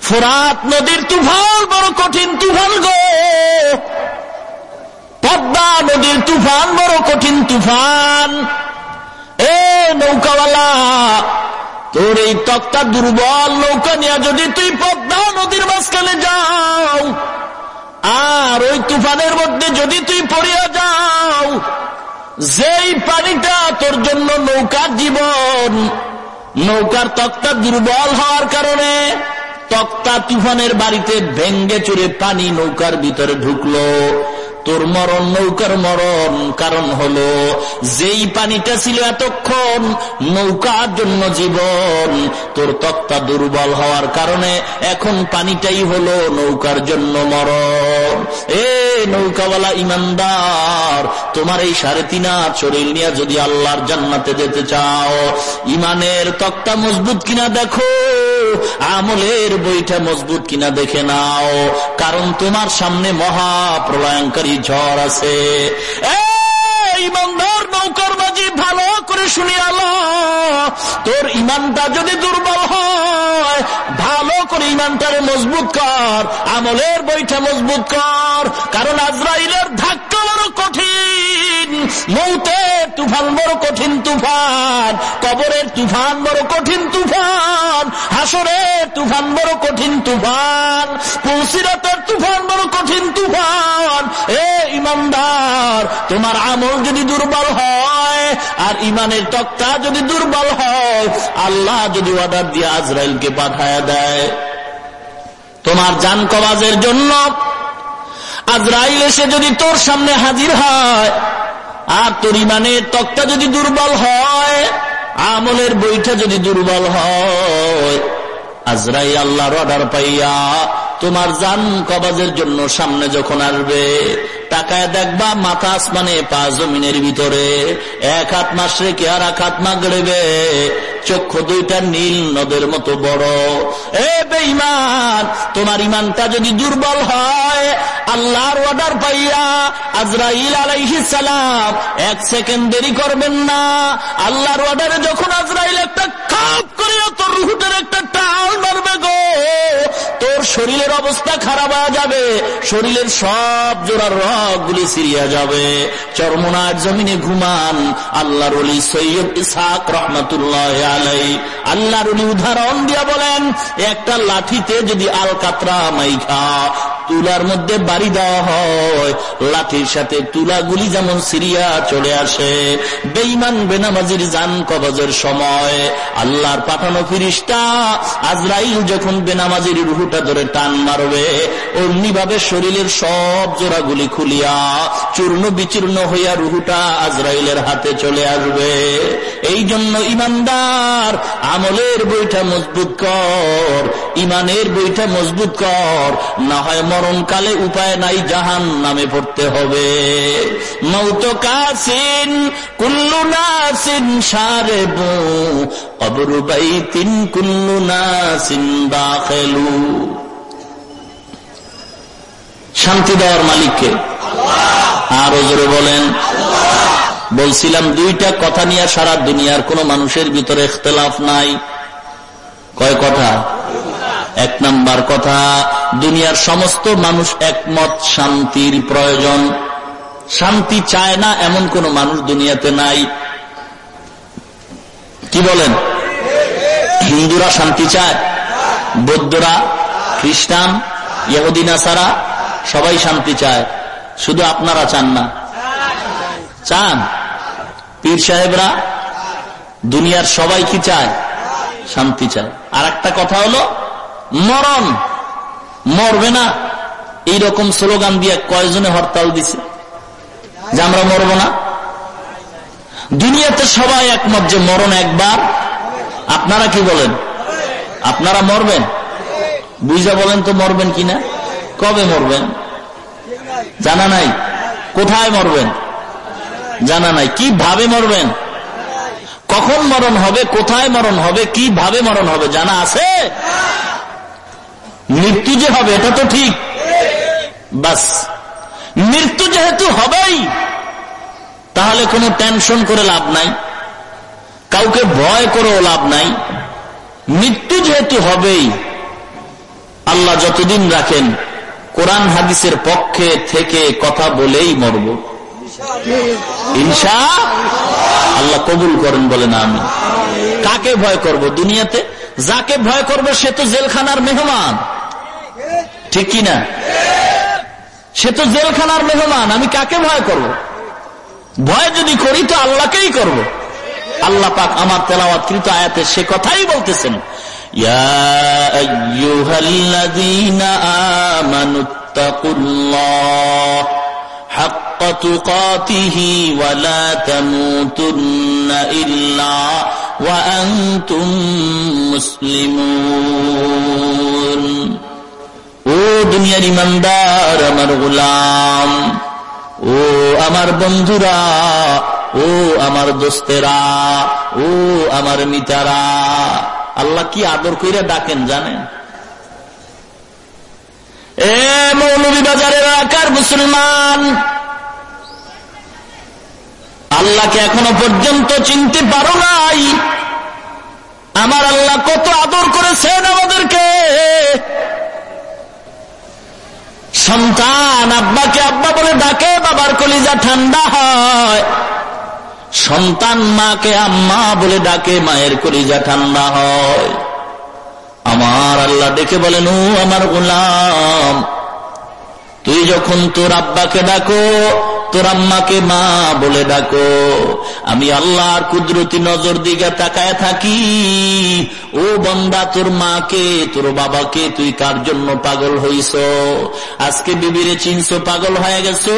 Speaker 1: ফোরাত নদীর তুফান বড় কঠিন তুফান গো, পদ্মা নদীর তুফান বড় কঠিন তুফান। নৌকাওয়ালা। তোর এই তক্তা দুর্বল নৌকা নিয়ে যদি তুই পদ্মা নদীর মাঝখানে যাও, আর ওই তুফানের মধ্যে যদি তুই পড়িয়া যাও, যেই পানিটা তোর জন্য নৌকার জীবন, নৌকার তক্তা দুর্বল হওয়ার কারণে তক্তা তুফানের বাড়িতে ভেঙ্গে চুরে পানি নৌকার ভিতরে ঢুকলো। তোর মরণ, নৌকার মরণ। কারণ হলো, যেই পানিটা ছিল এতক্ষণ নৌকার জন্য জীবন, তোর তক্তা দুর্বল হওয়ার কারণে এখন পানিটাই হলো নৌকার জন্য মরণ। এ নৌকাওয়ালা ইমানদার, তোমার এই সাড়ে তিন হাত শরীর নিয়ে যদি আল্লাহর জান্নাতে যেতে চাও, ইমানের তক্তা মজবুত কিনা দেখো, আমলের বইটা মজবুত কিনা দেখে নাও। কারণ তোমার সামনে মহা প্রলয়ঙ্কারী ঝড় আছে। ইমানদার নৌকার মাঝি ভালো করে শুনি আলো তোর ইমানটা যদি দুর্বল হয়, ভালো করে ইমানটারে মজবুত কর, আমলের বইটা মজবুত কর, কারণ আজরাইলের ধাক্কা মৌতের তুফান বড় কঠিন তুফান, কবরের তুফান বড় কঠিন তুফান, হাসরের তুফান বড় কঠিন তুফান পুলসিরাতের তুফান বড় কঠিন তুফান। এ ইমানদার, তোমার আমল যদি দুর্বল হয়, আর ইমানের তক্তা যদি দুর্বল হয়, আল্লাহ যদি অর্ডার দিয়ে আজরাইলকে পাঠায় দেয়। তোমার জান কবাজের জন্য আজরাইল এসে যদি তোর সামনে হাজির হয় আর তোর ইমানের তক্তা যদি দুর্বল হয়, আমলের বইটা যদি দুর্বল হয়। আজরাই আল্লাহর অর্ডার পাইয়া তোমার জান কবাজের জন্য সামনে যখন আসবে টাকায় দেখবা মাথা আসমানে পা জমিনের ভিতরে, এক হাত মাস রেখে আর এক হাত মাগড়েবে? চক্ষু দুইটা নীল, নদের মতো বড়। এ বেঈমান, তোমার ইমানটা যদি দুর্বল হয়, আল্লাহর অর্ডার পাইয়া আজরাইল আলাইহি সালাম এক সেকেন্ড দেরি করবেন না। আল্লাহর অর্ডারে যখন আজরাইল একটা খাপ করে তোর রুহুটের একটা টাল মারবে গো, তোর শরীরের অবস্থা খারাপ হয়ে যাবে, শরীরের সব জোড়ার রগ গুলি সিরিয়া যাবে। চরমনার জমিনে ঘুমান আল্লাহর অলি সৈয়দ ইসাক রহমতুল্লাহ আল্লাহর উদাহরণ দিয়া বলেন, একটা লাঠিতে যদি আল কাতরা মাইখা তুলার মধ্যে বাড়ি দেওয়া হয়, লাঠির সাথে তুলাগুলি যেমন সিরিয়া চলে আসে বেইমান বেনামাজির যান কবজের সময় আল্লাহর পাঠানো ফিরিস্তা আজরাইল যখন বেনামাজির রুহুটা ধরে টান মারবে, অমনিভাবে শরীরের সব জোড়াগুলি খুলিয়া চূর্ণ বিচূর্ণ হইয়া রুহুটা আজরাইলের হাতে চলে আসবে। এই জন্য ইমানদার আমলের বইটা মজবুত কর ইমানের বইটা মজবুত কর, না হয় মরণকালে উপায় নাই জাহান নামে পড়তে হবে। মৌত কাসিন, কুল্লু নাসিন সারে বো অবরু বাই তিন কুল্লু নাসিন দাখেলু শান্তি দেওয়ার মালিককে আরও জোরে বলেন। বলছিলাম, দুইটা কথা নিয়ে সারা দুনিয়ার কোন মানুষের ভিতরে ইখতলাফ নাই। কয় কথা? এক নাম্বার কথা, দুনিয়ার সমস্ত মানুষ একমত, শান্তির প্রয়োজন। শান্তি চায় না এমন কোন মানুষ দুনিয়াতে নাই। কি বলেন? হিন্দুরা শান্তি চায়, বৌদ্ধরা খ্রিস্টান ইহুদিনা সারা সবাই শান্তি চায়। শুধু আপনারা চান না। চান? পীর সাহেবরা, দুনিয়ার সবাই কি চায়? শান্তি চায়। আর একটা কথা হলো, মরণ। মরবে না। এইরকম স্লোগান দিয়ে কয়জনে হরতাল দিছে? যে আমরা মরব না। দুনিয়াতে সবাই একমত যে মরণ একবার। আপনারা কি বলেন? আপনারা মরবেন? বুঝা বলেন তো মরবেন কিনা? কবে মরবেন? জানা নাই। কোথায় মরবেন? জানা নাই। কীভাবে মরবেন? কখন মরণ হবে? কোথায় মরণ হবে? কীভাবে মরণ হবে? জানা আছে? মৃত্যু যে হবে, এটা তো ঠিক। বাস। মৃত্যু যেহেতু হবেই, তাহলে কোনো টেনশন করে লাভ নাই। কাউকে ভয় করেও লাভ নাই। মৃত্যু যেহেতু হবেই, আল্লাহ যতদিন রাখেন, কোরআন হাদিসের পক্ষে থেকে কথা বলেই মরব। ইনশা আল্লাহ কবুল করেন আমি কাকে ভয় করব দুনিয়াতে? যাকে ভয় করবে সে তো জেলখানার মেহমান। ঠিক কিনা? সে তো জেলখানার মেহমান, আমি কাকে ভয় করব। ভয় যদি করি তো আল্লাহকেই করব। আল্লাহ পাক আমার তেলাওয়াতকৃত আয়াতে সে কথাই বলতেছেন حق تقاته ولا تموتن إلا وأنتم مسلمون ও দুনিয়ার ইমানদার আমার গোলাম ও আমার বন্ধুরা ও আমার দোস্তেরা ও আমার মিতারা আল্লাহ কি আদর কইরা ডাকেন জানেন মৌলভী বাজারের আকার মুসলমান। আল্লাহকে এখনও পর্যন্ত চিনতে পারো নাই। আমার আল্লাহ কত আদর করেছেন আমাদেরকে। সন্তান আব্বাকে আব্বা বলে ডাকে, বাবার কলিজা ঠান্ডা হয়। সন্তান মাকে আম্মা বলে ডাকে, মায়ের কলিজা ঠান্ডা হয়। আমার আল্লাহ দেখে বলেন, ও আমার গোলাম তুই যখন তোর আব্বাকে ডাকো তোর আম্মাকে মা বলে ডাকো। আমি আল্লাহর কুদরতি নজর দিকে তাকায় থাকি। ও বন্দা, তোর মাকে, তোর বাবাকে তুই কার জন্য পাগল হইস? আজকে বিবিরে চিনছ, পাগল হয়ে গেছো?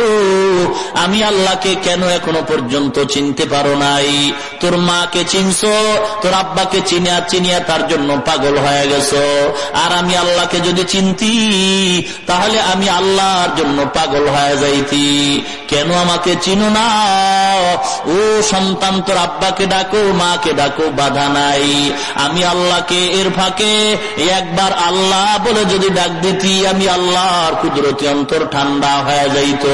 Speaker 1: আমি আল্লাহকে কেন এখনও পর্যন্ত চিনতে পারো নাই? তোর মাকে চিনছ, তোর আব্বাকে চিনিয়া চিনিয়া তার জন্য পাগল হয়ে গেছ। আর আমি আল্লাহকে যদি চিনতি, তাহলে আমি আল্লাহর জন্য পাগল হয়ে যাইতি। কেন আমাকে চিনো না? ও সন্তান, তোর আব্বাকে ডাকো, মাকে ডাকো, বাধা নাই। আমি আল্লাহকে এর ফাঁকে একবার আল্লাহ বলে যদি ডাক দিতি, আমি আল্লাহর কুদরতি অন্তর ঠান্ডা হয়ে যাইত।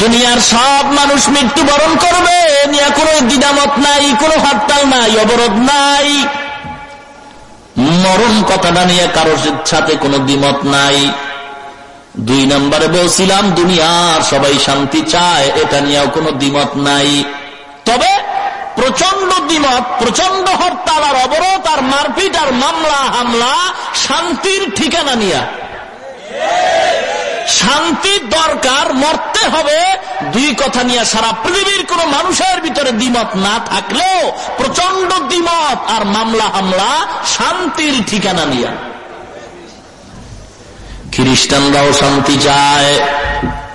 Speaker 1: দুনিয়ার সব মানুষ মৃত্যুবরণ করবে, নিয়ে কোনো দ্বিধামত নাই, কোনো হরতাল নাই, অবরোধ নাই। মরণ কথাটা নিয়ে কারোর সাথে কোনো দ্বিমত নাই। দুই নম্বরে বলছিলাম, দুনিয়ার সবাই শান্তি চায়, এটা নিয়েও কোনো দ্বিমত নাই। তবে প্রচণ্ড দ্বিমত প্রচণ্ড হরতাল আর অবরোধ আর মারপিট আর মামলা, হামলা, শান্তির ঠিকানা নিয়া। শান্তির দরকার, মরতে হবে। দুই কথা নিয়ে সারা পৃথিবীর কোন মানুষের ভিতরে দ্বিমত না থাকলেও প্রচণ্ড দ্বিমত আর মামলা, হামলা, শান্তির ঠিকানা নিয়ে। খ্রিস্টানরাও শান্তি চায়।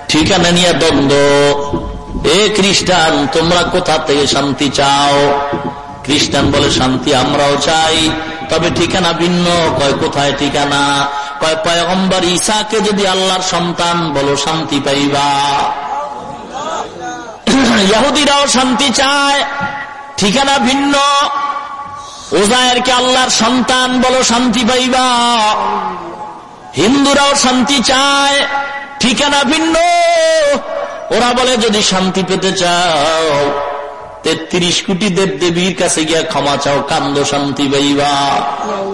Speaker 1: ঠিকানা নিয়ে দ্বন্দ্ব। এ খ্রিস্টান, তোমরা কোথা থেকে শান্তি চাও? খ্রিস্টান বলে, শান্তি আমরাও চাই। তবে ঠিকানা ভিন্ন। কয়, কোথায় ঠিকানা? কয়, পয়গম্বর ঈশাকে যদি আল্লাহর সন্তান বলো, শান্তি পাইবা। ইহুদিরাও শান্তি চায়। ঠিকানা ভিন্ন। ওজায়েরকে আল্লাহর সন্তান বলো, শান্তি পাইবা। হিন্দুরাও শান্তি চায়, ঠিকানা ভিন্ন। ওরা বলে, যদি শান্তি পেতে চাও, তেত্রিশ কোটি দেব দেবীর কাছে গিয়া ক্ষমা চাও। কান্দ শান্তি পাইবা।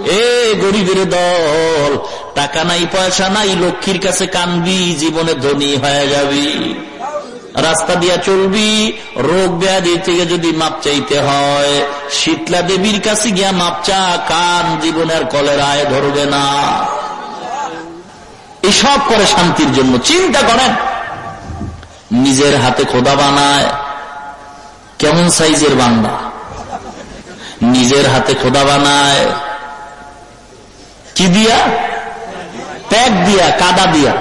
Speaker 1: এ গরিবের দল, টাকা নাই, পয়সা নাই, লক্ষ্মীর কাছে কানবি, জীবনে ধনী হয়ে যাবি। রাস্তা দিয়া চলবি, রোগ ব্যাধি থেকে যদি মাপ চাইতে হয়, শীতলা দেবীর কাছে গিয়া মাপচা কান জীবনের কলেরায় ধরবে না। এসব করে শান্তির জন্য। চিন্তা করেন। নিজের হাতে খোদা বানায়। কেমন সাইজের বান্দা? নিজের হাতে খোদা বানায়। কি দিয়া? প্যাক দিয়া, কাদা দিয়া।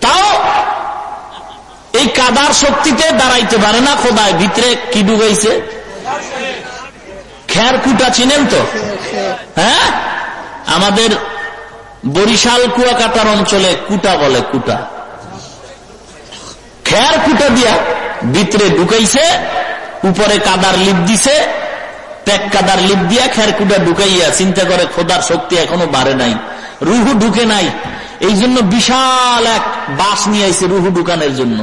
Speaker 1: তাও এই কাদার শক্তিতে দাঁড়াইতে পারে না খোদায়। ভিতরে কি ডুবাইছে? খের কুটা চিনেন তো? হ্যাঁ? আমাদের বরিশাল কুয়াকাটার অঞ্চলে কুটা বলে কুটা। খের কুটা দিয়া ভিতরে ঢুকাইছে, উপরে কাদার লিপ দিছে প্যাক কাদার লিপ দিয়া খের কুটা ঢুকাইয়া চিন্তা করে খোদার শক্তি এখনও বাড়ে নাই, রুহু ঢুকে নাই। এই জন্য বিশাল এক বাস নিয়ে আইছে রুহু ঢুকানোর জন্য।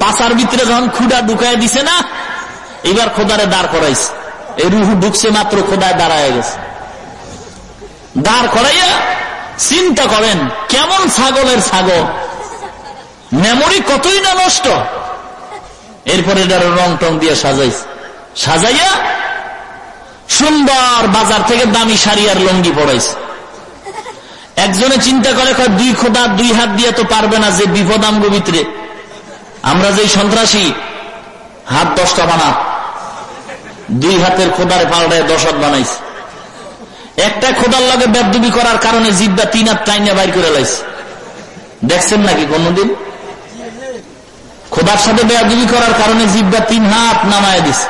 Speaker 1: পাশার ভিতরে যখন খুঁড়া ঢুকাই দিছে না, এবার খোদারে দাঁড় করাইছে। এই রুহু ঢুকছে মাত্র খোদায় দাঁড়ায় গেছে। দাঁড় করাইয়া চিন্তা করেন, কেমন ছাগলের ছাগল? মেমোরি কতই না নষ্ট? এরপরে এটার রং টং দিয়ে সাজাইছে সাজাইয়া সুন্দর বাজার থেকে দামি শাড়ি আর লঙ্গি পড়াইছে একজনে চিন্তা করে দুই খোদা, দুই হাত দিয়ে তো পারবে না যে বিপদ আমগো ভিতরে। আমরা যে সন্ত্রাসী, হাত দশটা বানা। দুই হাতের খোদারে পাল্টায় দশ হাত বানাইছে একটা খোদার লগে বেদবি করার কারণে জিব্বা তিন হাত টাইনা বাইর করে লাইছে। দেখছেন নাকি কোনদিন? খোদার সাথে বেদবি করার কারণে জিব্বা তিন হাত নামায় দিছে।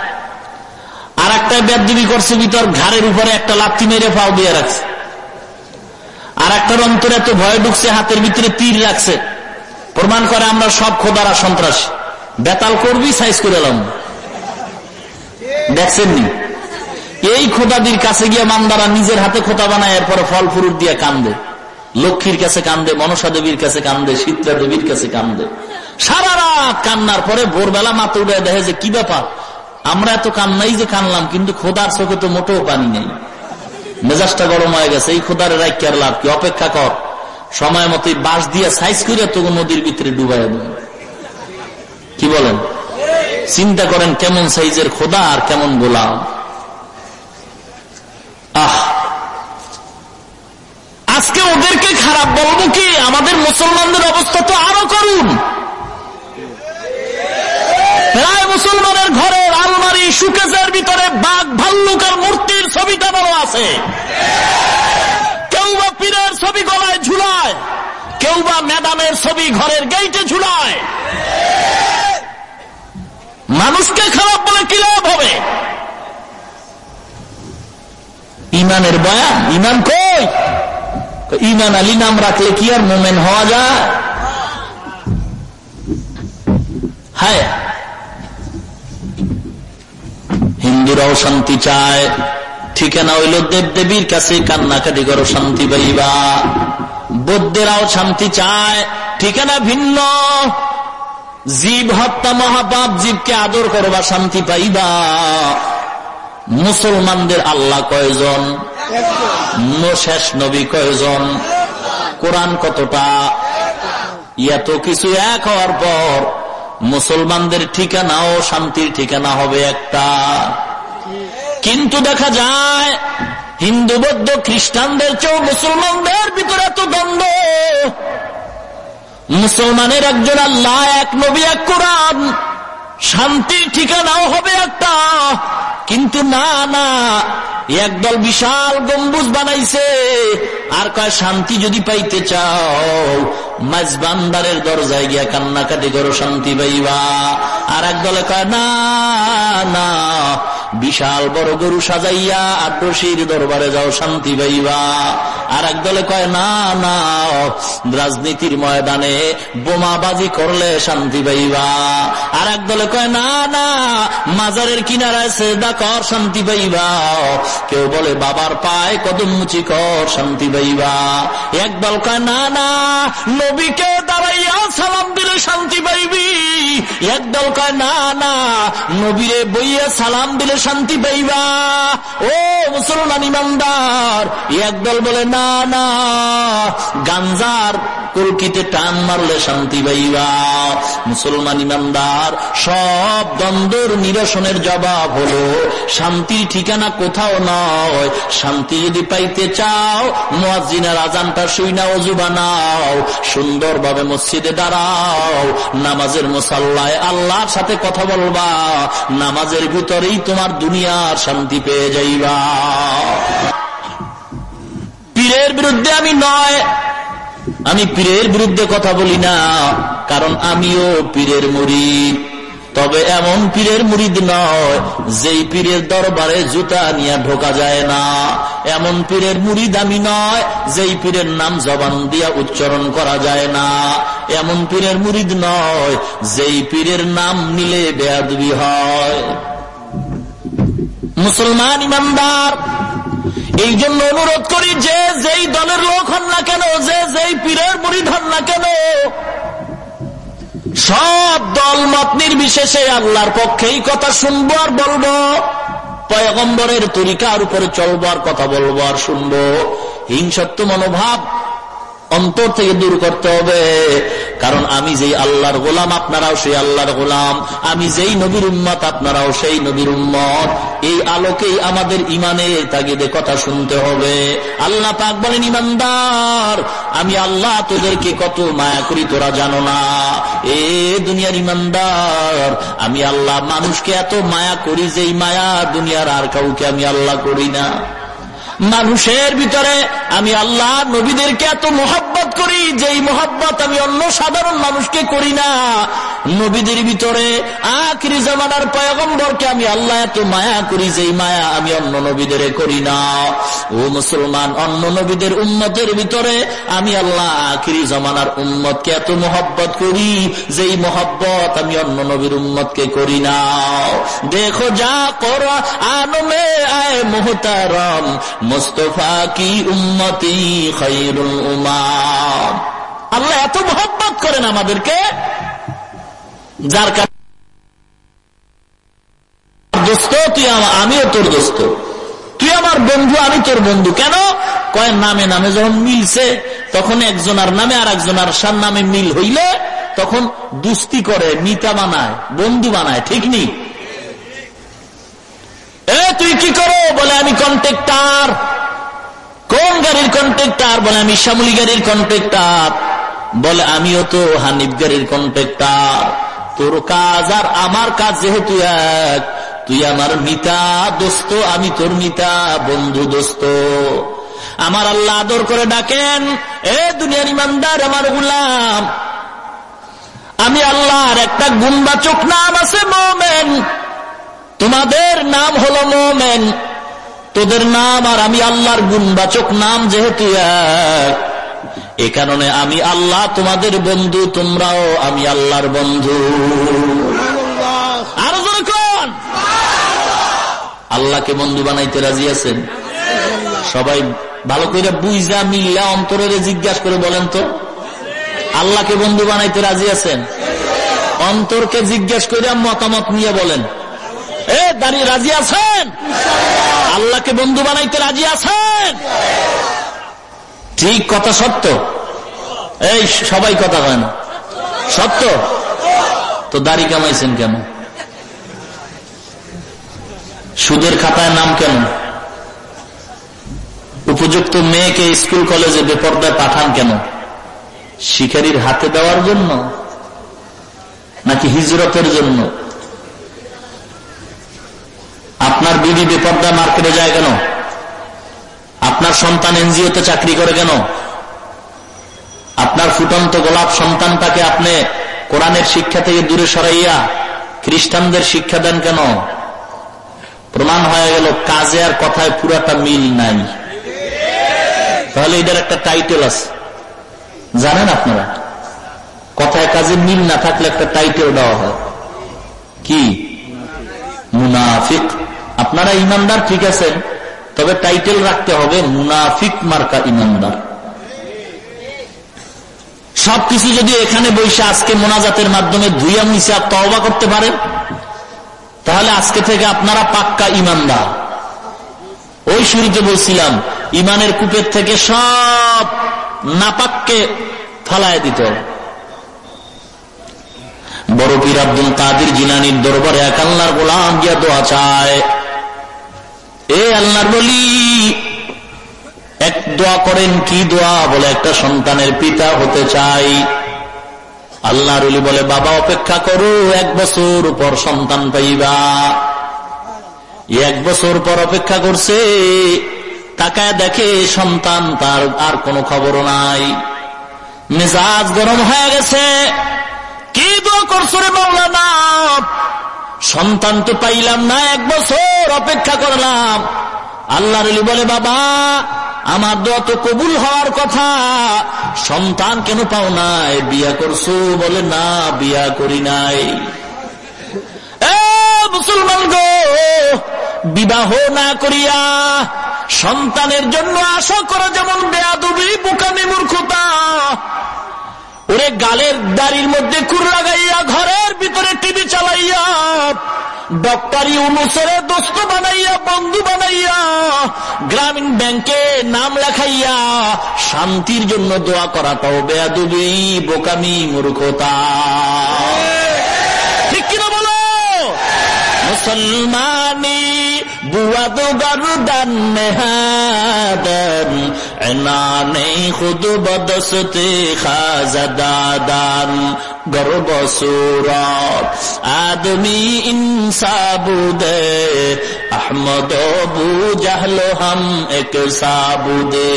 Speaker 1: আর একটা বেদবি করছে ভিতর, ঘাড়ের উপরে একটা লাথি মেরে পাও দিয়ে রাখছে। আর একটার অন্তরে এত ভয় ঢুকছে, হাতের ভিতরে তীর রাখছে প্রমাণ করে আমরা সব খোদারা সন্ত্রাসী। বেতাল করবি, সাইজ করে এলাম দেখছেননি এই খোদাদির কাছে গিয়ে মান্দারা নিজের হাতে খোতা বানায়, এরপরে ফল ফুরুট দিয়ে কান্দে। লক্ষ্মীর কাছে কান্দে, মনসা দেবীর কাছে কান্দে, শীতলা দেবীর কাছে কান্দে। সারা রাত কান্নার পরে ভোরবেলা মাথা উঠে দেখে যে, কি ব্যাপার? আমরা এত কান্নাই যে কানলাম, কিন্তু খোদার চোখে তো মোটেও পানি নেই। মেজাজটা গরম হয়ে গেছে, এই খোদার রাইকার লাভ কি? অপেক্ষা কর। সময় মতো বাস দিয়ে সাইজ করে তো নদীর ভিতরে ডুবাই দেবে। কি বলেন? চিন্তা করেন কেমন সাইজের খোদা আর কেমন গোলাম। আজকে ওদেরকে খারাপ বলব কি? আমাদের মুসলমানদের অবস্থা তো আরও করুন প্রায় মুসলমানের ঘরের আলমারি সুকেশের ভিতরে বাঘ ভাল্লুকার মূর্তির ছবিটা বড় আছে। কেউ বা পীরের ছবি গলায় ঝুলায় কেউ বা ম্যাডামের ছবি ঘরের গেইটে ঝুলায়। মানুষকে খারাপ বলে কি লাভ হবে? ইমানের বয়ান ইমান কই? ইমান আলী নাম রাখলে কি আর মোমেন হওয়া যায়? হায়। হিন্দুরাও শান্তি চায়, ঠিকানা হইল দেব দেবীর কাছে, কান্নাকাটি করো, শান্তি পাইবা। বৌদ্ধেরাও শান্তি চায়, ঠিকানা ভিন্ন। জীব হত্যা মহাপাপ, জীবকে আদর করবা, শান্তি পাইবা। মুসলমানদের আল্লাহ কয়জন? শেষ নবী কয়জন? কোরআন কতটা? এত কিছু এক হওয়ার পর মুসলমানদের ঠিকানাও শান্তির ঠিকানা হবে একটা। কিন্তু দেখা যায় হিন্দু বৌদ্ধ খ্রিস্টানদের চেয়েও মুসলমানদের ভিতরে এত দ্বন্দ্ব। মুসলমানের একজন আল্লাহ এক নবী এক কোরআন। শান্তির ঠিকানাও হবে একটা। কিন্তু না না, একদল বিশাল গম্বুজ বানাইছে। আর কয়, শান্তি যদি পাইতে চাও মাঝবান্দারের দরজায় গিয়া কান্নাকাটি করো, শান্তি পাইবা। আর একদলে কয়, না না বিশাল বড় গরু সাজাইয়া আট্রসির দরবারে যাও, শান্তি পাইবা। আর একদলে কয়, না না, রাজনীতির ময়দানে বোমাবাজি করলে শান্তি পাইবা। আর একদলে কয়, না না, মাজারের কিনারায় কর, শান্তি পাইবা। কেউ বলে, বাবার পায় কদম মুচি কর, শান্তি পাইবা। একদল কয়, না না, নবীকে দাঁড়াইয়া সালাম দিলে শান্তি পাইবি। একদল কয়, না না, নবীরে বইয়া সালাম দিলে শান্তি পাইবা। ও মুসলমান ইমানদার, একদল বলে, না না। গাঞ্জার কলকিতে টান মারলে শান্তি পাইবা। মুসলমান ইমানদার, সব দ্বন্দ্বর নিরসনের জবাব হলো, শান্তির ঠিকানা কোথাও নয়। শান্তি যদি পাইতে চাও মোয়াজিনার আজানটা শুই না অজু বানাও। সুন্দরভাবে মসজিদে দাঁড়াও। নামাজের মুসাল্লায় আল্লাহর সাথে কথা বলবা। নামাজের ভিতরেই তোমার দুনিয়ার শান্তি পেয়ে যাইবা। পীরের বিরুদ্ধে আমি নয়, আমি পীরের বিরুদ্ধে কথা বলি না, কারণ আমিও পীরের মুরিদ। তবে এমন পীরের মুরিদ নয়, যেই পীরের দরবারে জুতা নিয়ে ঢোকা যায় না। এমন পীরের মুরিদ আমি নয়, যেই পীরের নাম জবান দিয়া উচ্চারণ করা যায় না। এমন পীরের মুরিদ নয়, যেই পীরের নাম নিলে বেয়াদবি হয়। মুসলমান ইমানদার। এই জন্য অনুরোধ করি, যে যেই দলের লোক হন না কেন, যে যেই পীরের মুরিদ হন না কেন, সব দল মত নির্বিশেষে আল্লাহর পক্ষেই কথা শুনব আর বলব। পয়গম্বরের তরিকার উপরে চলবার কথা বলব আর শুনব। হিংসত্ব মনোভাব অন্তর থেকে দূর করতে হবে। কারণ আমি যেই আল্লাহর গোলাম, আপনারাও সেই আল্লাহর গোলাম। আমি যেই নবীর উম্মত, আপনারাও সেই নবীর উম্মত। এই আলোকেই আমাদের ইমানের তাগিদে কথা শুনতে হবে। আল্লাহ পাক বলেন, ইমানদার, আমি আল্লাহ তোদেরকে কত মায়া করি, তোরা জানো না। এ দুনিয়ার ইমানদার, আমি আল্লাহ মানুষকে এত মায়া করি, যেই মায়া দুনিয়ার আর কাউকে আমি আল্লাহ করি না। মানুষের ভিতরে আমি আল্লাহ নবীদেরকে এত মোহাব্বত করি, যেই মোহাব্বত আমি অন্য সাধারণ মানুষকে করি না। নবীদের ভিতরে আখিরি জামানার পয়গম্বরকে আমি আল্লাহ এত মায়া করি, যেই মায়া আমি অন্য নবীদের করি না। ও মুসলমান, অন্য নবীদের উন্মতের ভিতরে আমি আল্লাহ আখিরি জামানার উম্মতকে এত মোহব্বত করি, যেই মোহব্বত আমি অন্য নবীর উম্মতকে করি না। দেখো যা কর আনমে আয় মোহতারম, মুস্তফা কি উম্মতি খৈরুল উমাম আল্লাহ এত মোহব্বত করেন আমাদেরকে, যার দোস্ত, তুই আমিও তোর দোস্ত। তুই আমার বন্ধু, আমি তোর বন্ধু। কেন? কয়েক নামে নামে যখন মিলছে, তখন একজনার নামে আর একজনার সার নামে মিল হইলে তখন দুস্তি করে মিতা বানায়, বন্ধু বানায়, ঠিক এ, তুই কি করো? বলে, আমি কন্ট্রাক্টার। কোন গাড়ির কন্ট্রাক্টার? বলে, আমি শ্যামলি গাড়ির কন্ট্রাক্টার। বলে, আমিও তো হানিফ গাড়ির কন্ট্রাক্টার। তোর কাজ আর আমার কাজ যেহেতু এক, তুই আমার মিতা দোস্ত, আমি তোর মিতা বন্ধু দোস্ত। আমার আল্লাহ আদর করে ডাকেন, এ দুনিয়ার ইমানদার আমার গুলাম, আমি আল্লাহর একটা গুণবাচক নাম আছে মোমেন। তোমাদের নাম হলো মোমেন। তোদের নাম আর আমি আল্লাহর গুণবাচক নাম যেহেতু এক, এ কারণে আমি আল্লাহ তোমাদের বন্ধু, তোমরাও আমি আল্লাহর বন্ধু। আরও কোন? আল্লাহকে বন্ধু বানাইতে রাজি আছেন? সবাই ভালো করে বুঝা মিল্লা অন্তরের জিজ্ঞাসা করে বলেন তো। আল্লাহকে বন্ধু বানাইতে রাজি আছেন? অন্তরকে জিজ্ঞাসা করে মতামত নিয়ে বলেন। এ, দাঁড়িয়ে রাজি আছেন? আল্লাহকে বন্ধু বানাইতে রাজি আছেন? ঠিক কথা, সত্য? এই, সবাই কথা হয় না। সত্য? তো দাড়ি কামাইছেন কেন? সুদের খাতায় নাম কেন? উপযুক্ত মেয়েকে স্কুল, কলেজে বেপর্দায় পাঠান কেন? শিকারীর হাতে দেওয়ার জন্য? নাকি হিজরতের জন্য? আপনার বিবি বেপর্দা মার্কেটে যায় কেন? আপনার সন্তান এনজিওতে চাকরি করে কেন? আপনার ফুটন্ত গোলাপ সন্তানটাকে আপনি কোরআনের শিক্ষা থেকে দূরে সরাইয়া খ্রিস্টানদের শিক্ষা দেন কেন? প্রমাণ হয়ে গেল, কাজে আর কথায় পুরাটা মিল নাই। তাহলে এটার একটা টাইটেল আছে। জানেন আপনারা? কথায় কাজে মিল না থাকলে একটা টাইটেল দেওয়া হয়। কি? মুনাফিক। আপনারা ইমানদার, ঠিক আছেন তবে টাইটেল রাখতে হবে মুনাফিক মার্কা ইমানদার। সবকিছু যদি এখানে বসে আজকে মোনাজাতের মাধ্যমে ধুইয়া মুইসা তওবা করতে পারেন তাহলে আজকে থেকে আপনারা পাক্কা ইমানদার। ওই শুরুতে বলছিলাম, ইমানের কূপের থেকে সব নাপাককে ফালায় দিত বড় পীর আব্দুল কাদির জিনানির দরবারে এক আল্লাহর গোলাম গিয়া দোয়া চায় এ আল্লাহর বলি, এক দোয়া করেন কি দোয়া? বলে, একটা সন্তানের পিতা হতে চাই। আল্লাহ রুলি বলে, বাবা, অপেক্ষা করো, এক বছর পর সন্তান পাইবা। এক বছর পর অপেক্ষা করছে, তাকায় দেখে সন্তান তার আর কোনো খবর নাই। মেজাজ গরম হয়ে গেছে। কি দোয়া করছ রে না সন্তান তো পাইলাম না, এক বছর অপেক্ষা করলাম। আল্লাহ রলি বলে, বাবা, আমার দোয়া তো কবুল হওয়ার কথা। সন্তান কেন পাও নাই? বিয়া করছ? বলে, না, বিয়া করি নাই। মুসলমান গো, বিবাহ না করিয়া সন্তানের জন্য আশা করে যেমন বেয়াদুবি, বুকামি, মূর্খতা। ওরে গালের দাড়ির মধ্যে কুর লাগাইয়া, ঘরের ভিতরে টিভি চালাইয়া, ডক্টর অনুসারে দোস্ত বানাইয়া, বন্ধু বানাইয়া, গ্রামীণ ব্যাংকে নাম লেখাইয়া, শান্তির জন্য দোয়া করাটাও বেয়া বেয়াদুবি, বোকামি, মূর্খতা ঠিক কিনা বলো মুসলমানি বুয়াদ গরদান নেহাদন এনানে খুদ বদসতে খাজাদাদান গর্ব সুরত, আদমি ইনসাবুদে আহমদ বু জাহলো হাম এক সাবুদে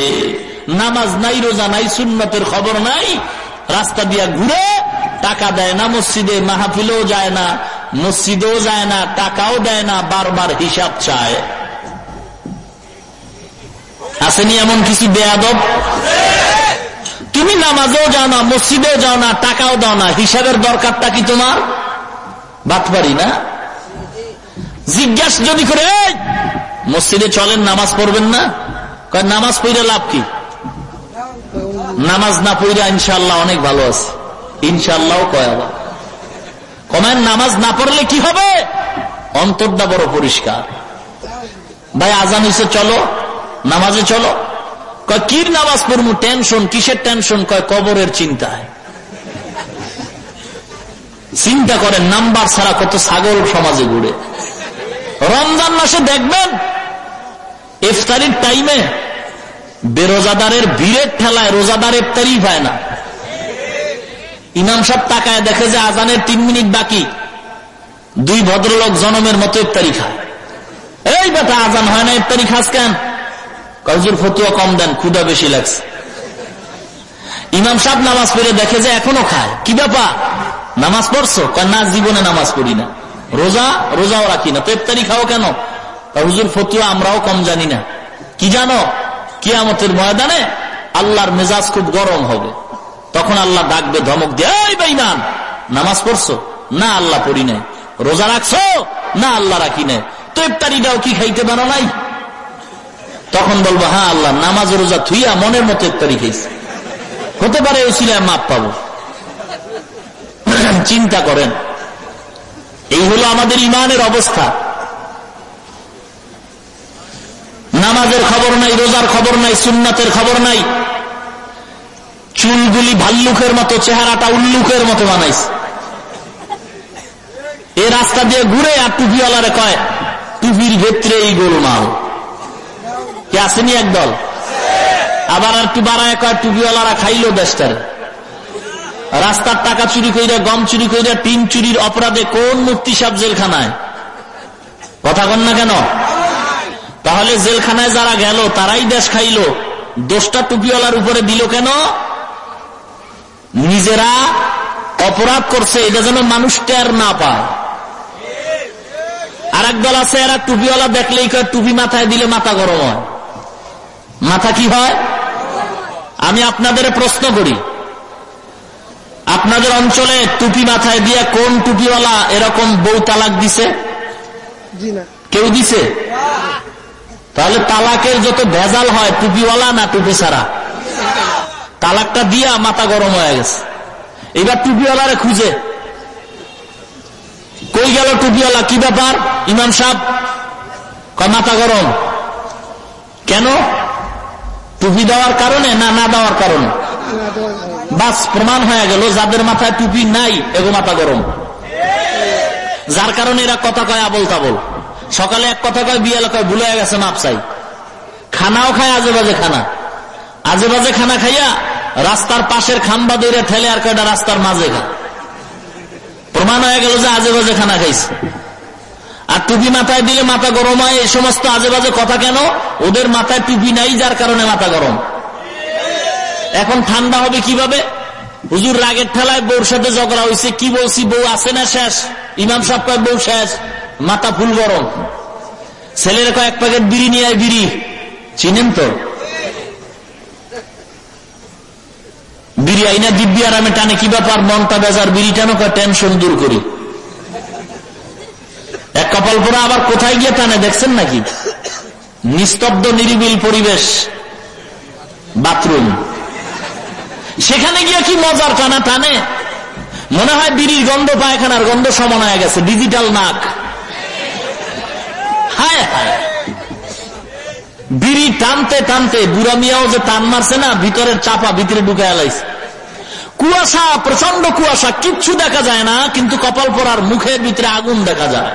Speaker 1: নামাজ নাই, রোজা নাই, সুন্নতের খবর নাই, রাস্তা দিয়া ঘুরে টাকা দেয় না, মসজিদে মাহফিলেও যায় না। মসজিদেও যায় না, টাকাও দেয় না, বারবার হিসাব চায়। আসেনি এমন কিছু বেয়াদব? তুমি নামাজেও যাও না, মসজিদেও যাও না, টাকাও দাও না, হিসাবের দরকারটা কি তোমার? বাতবাড়ি না? জিজ্ঞাসা যদি করে মসজিদে চলেন, নামাজ পড়বেন না? নামাজ পড়ে লাভ কি? নামাজ না পড়ে ইনশাল্লাহ অনেক ভালো আছে। ইনশাল্লাহ কয় আবার। কমেন নামাজ না পড়লে কি হবে? অন্তরটা বড় পরিষ্কার। ভাই, আজান হয়েছে চলো। নামাজে চলো। কয় কির নামাজ পড়ব টেনশন, কিসের টেনশন? কয়, কবরের চিন্তায়। চিন্তা করেন, নাম্বার ছাড়া কত ছাগল সমাজে ঘুরে। রমজান মাসে দেখবেন, ইফতারির টাইমে বেরোজাদারের ভিড়ের ঠেলায় রোজাদার ইফতারি পায় না। ইমাম সাহেব তাকায় দেখে যে আজানের তিন মিনিট বাকি। দুই ভদ্রলোক জনমের মতো ইফতারি খায়। এই বেটা আজান হয় না, ইফতারি খাস কেন? কজুর ফতুয়া কম দেন ক্ষুদা বেশি লাগছে। ইমাম সাহেব নামাজ পড়ে দেখে যে এখনও খায়। কি ব্যাপার? নামাজ পড়ছো? না, জীবনে নামাজ পড়ি না। রোজা? রোজাও রাখি না। তো ইফতারি খাও কেন? হুজুর, ফতুয়া আমরাও কম জানি না। কি জানো? কিয়ামতের ময়দানে আল্লাহর মেজাজ খুব গরম হবে। তখন আল্লাহ ডাকবে ধমক দিয়ে নামাজ পড়ছো? না, আল্লাহ পড়ি নাই। রোজা রাখছো? না, আল্লাহ রাখি নাই। তো ইফতারিটাও কি খাইতে পারো নাই? তখন বলব হ্যাঁ আল্লাহ, নামাজ রোজা থুইয়া মনের মতো ইফতারি খাইছে। হতে পারে ওসিলায় মাপ পাবো। চিন্তা করেন, এই হলো আমাদের ইমানের অবস্থা। নামাজের খবর নাই, রোজার খবর নাই, সুন্নাতের খবর নাই। চুলগুলি ভাল্লুকের মতো, চেহারাটা উল্লুকের মতো বানাইছে। এ রাস্তা দিয়ে ঘুরে আর টুপিওয়ালারে কয়, টুপির ক্ষেত্রে এই গোলমাল। কে, আসেনি একদল? আবার আর একটু বাড়ায় কয়, টুপিওয়ালারা খাইলো দেশটার রাস্তার টাকা চুরি কইরা, গম চুরি কইরা, টিন চুরির অপরাধে কোন মুক্তি সাপ জেলখানায়? কথা কন না কেন? তাহলে জেলখানায় যারা গেল, তারাই দেশ খাইল। দোষটা টুপিওয়ালার উপরে দিল কেন? নিজেরা অপরাধ করছে এটা যেন মানুষ টের না পায়। আর এক দল আছে এরা টুপিওয়ালা দেখলেই কয় টুপি মাথায় দিলে মাথা গরম হয়। মাথা কি হয়? আমি আপনাদের প্রশ্ন করি। আপনাদের অঞ্চলে টুপি মাথায় দিয়ে কোন টুপিওয়ালা এরকম বউ তালাক দিছে? কেউ দিছে? তাহলে তালাকের যত ভেজাল হয় টুপিওয়ালা না টুপি ছাড়া? তালাকটা দিয়া মাথা গরম হয়ে গেছে। এবার টুপিওয়ালারে খুঁজে। কই গেল টুপিওয়ালা? কি ব্যাপার? ইমাম সাহ মাথা গরম। কেন? টুপি দেওয়ার কারণে না না দেওয়ার কারণে? বাস, প্রমাণ হয়ে গেল, যাদের মাথায় টুপি নাই, এগো মাথা গরম। যার কারণে এরা কথা কয় আবল তাবল সকালে এক কথা কয়, বিয়াল কয়, ভুলে গেছে মাপ চাই। খানাও খায় আজে বাজে খানা। আজে বাজে খানা খাইয়া রাস্তার পাশের খাম্বা দৌড়ে ঠেলে আর কয়টা রাস্তার মাঝে খা প্রমাণ হয়ে গেল যে আজে বাজে খানা খাইছে। আর টুপি মাথায় দিলে মাথা গরম হয়, এই সমস্ত আজে বাজে কথা কেন? ওদের মাথায় টুপি নাই, যার কারণে মাথা গরম। এখন ঠান্ডা হবে কীভাবে? হুজুর রাগের ঠেলায় বউর সাথে ঝগড়া হয়েছে কি বলছি বউ আছে না শেষ? ইমাম সাহেব বউ শেষ, মাথা ফুল গরম। ছেলের কয়েক প্যাকেট বিড়ি নিয়ে বিড়ি। চিনেন তো? বিড়ি আইনা দিব্যি আরামে টানে, কি ব্যাপার? মনটা বেজার বিড়ি টানো টেনশন দূর করি। এক কপাল পরে আবার কোথায় গিয়ে টানে, দেখছেন নাকি? নিস্তব্ধ, নিরিবিল পরিবেশ, বাথরুম। সেখানে গিয়ে কি মজার টানা টানে? মনে হয় বিড়ির গন্ধ পায়খানার গন্ধ সমান গেছে, ডিজিটাল নাক। হায় হায়। বিড়ি টানতে টানতে বুড়া মিয়াও যে টান মারছে না, ভিতরের চাপা ভিতরে ঢুকে এলাইছে কুয়াশা প্রচণ্ড কুয়াশা, কিচ্ছু দেখা যায় না, কিন্তু কপাল পরার মুখের ভিতরে আগুন দেখা যায়।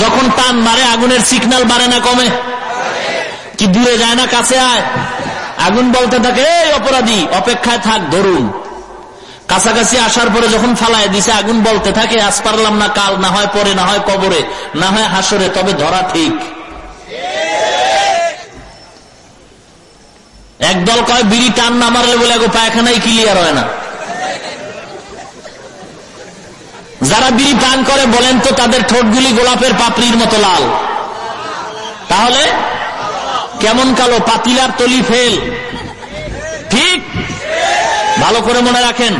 Speaker 1: যখন টান মারে, আগুনের সিগন্যাল বাড়ে না কমে। কি দূরে যায় না, কাছে আয়। আগুন বলতে থাকে, এই অপরাধী, অপেক্ষায় থাক, ধরুন। কাছাকাছি আসার পরে যখন ফালায় দিছে, আগুন বলতে থাকে, আজ পারলাম না, কাল না হয় পরে, না হয় কবরে, না হয় হাসরে, তবে ধরা ঠিক। একদল কয়, বিড়ি টান না মারলে বলে পায়খানাই ক্লিয়ার হয় না। যারা বিড়ি পান করে, বলেন তো, তাদের ঠোঁটগুলি গোলাপের পাপড়ির মতো লাল। তাহলে, কেমন কালো পাতিলার তলি ফেল। ঠিক? ভালো করে মনে রাখেন,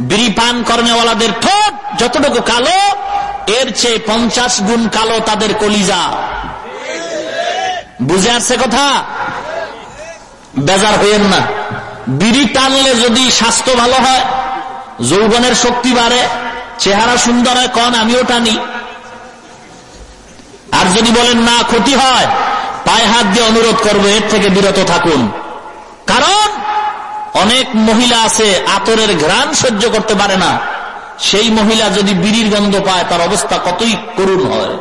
Speaker 1: বিড়ি পান কর্মেওয়ালাদের ঠোঁট যতটুকু কালো, এর চেয়ে পঞ্চাশ গুণ কালো তাদের কলিজা। বুঝে আসছে কথা? বেজার হইয়েন না। বিড়ি টানলে যদি স্বাস্থ্য ভালো হয়, যৌবনের শক্তি বাড়ে, চেহারা সুন্দর হয়, কন, আমিও টানি। আর যদি বলেন, না, ক্ষতি হয়, পায়ে হাত দিয়ে অনুরোধ করব, এর থেকে বিরত থাকুন। কারণ, অনেক মহিলা আছে, আতরের ঘ্রাণ সহ্য করতে পারে না। সেই মহিলা যদি বিড়ির গন্ধ পায়, তার অবস্থা কতই করুণ হয়।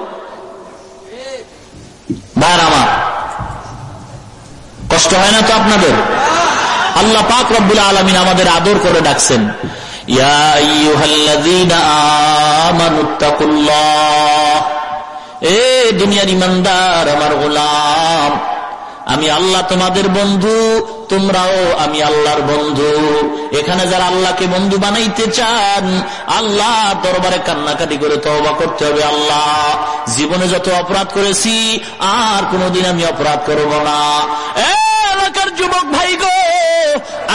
Speaker 1: ভাইর আমার কষ্ট হয় না তো আপনাদের? আল্লাহ পাক রব্বুল আলমিন আমাদের আদর করে ডাকছেন। আমি আল্লাহ তোমাদের বন্ধু, তোমরাও আমি আল্লাহর বন্ধু। এখানে যারা আল্লাহকে বন্ধু বানাইতে চান, আল্লাহ দরবারে কান্নাকাটি করে তবা করতে হবে আল্লাহ। জীবনে যত অপরাধ করেছি, আর কোনোদিন আমি অপরাধ করব না। যুবক ভাই গো,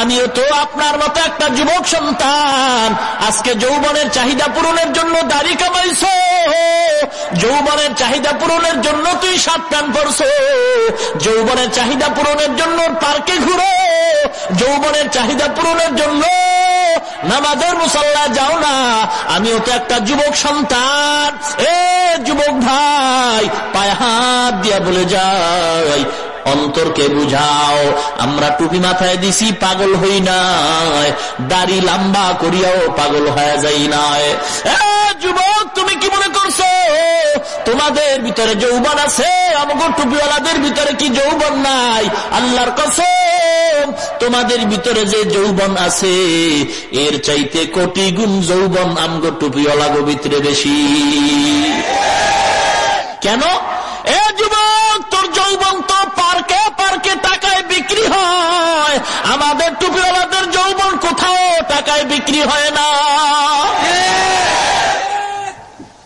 Speaker 1: আমিও তো আপনার মতো একটা যুবক সন্তান। আজকে যৌবনের চাহিদা পূরণের জন্য দাড়ি কামাইছ। যৌবনের চাহিদা পূরণের জন্য তুই সাত প্যান করছ। যৌবনের চাহিদা পূরণের জন্য পার্কে ঘুরো। যৌবনের চাহিদা পূরণের জন্য নামাজের মুসল্লা যাও না। আমিও তো একটা যুবক সন্তান। এ যুবক ভাই, পায়ে হাত দিয়া বলে যাই। অন্তরকে বুঝাও, আমরা টুপি মাথায় দিছি, পাগল হই নাই। দাড়ি লম্বা করিয়াও পাগল হয়ে যাই নাই। যুবক, তুমি কি মনে করছ? তোমাদের ভিতরে যৌবন আছে আমাকে টুপিওয়ালাদের ভিতরে কি যৌবন নাই? আল্লাহর কসম, তোমাদের ভিতরে যে যৌবন আছে, এর চাইতে কোটি গুণ যৌবন আমগো টুপিওয়ালা গো ভিতরে বেশি। কেন? এ, যুবক তোর যৌবন তো পার্কে পার্কে টাকায় বিক্রি হয় আমাদের টুপিওয়ালাদের যৌবন কোথাও টাকায় বিক্রি হয় না?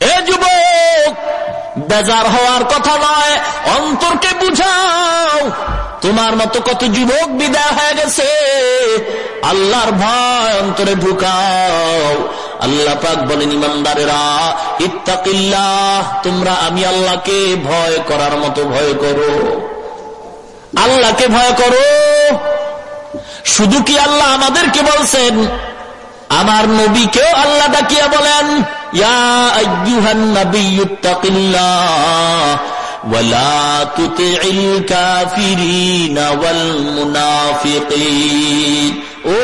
Speaker 1: এ যুবক, বেজার হওয়ার কথা নয়, অন্তরকে বুঝাও। তোমার মতো কত যুবক বিদায় হয়ে গেছে। আল্লাহর ভয় অন্তরে ঢুকাও। আল্লাহ পাক বলেন, ইমানদারেরা, ইত্তাকিল্লাহ, তোমরা আমি আল্লাহকে ভয় করার মতো ভয় করো। আল্লাহকে ভয় করো। শুধু কি আল্লাহ আমাদেরকে বলছেন? আমার নবীকেও আল্লাহ ডাকিয়া বলেন ও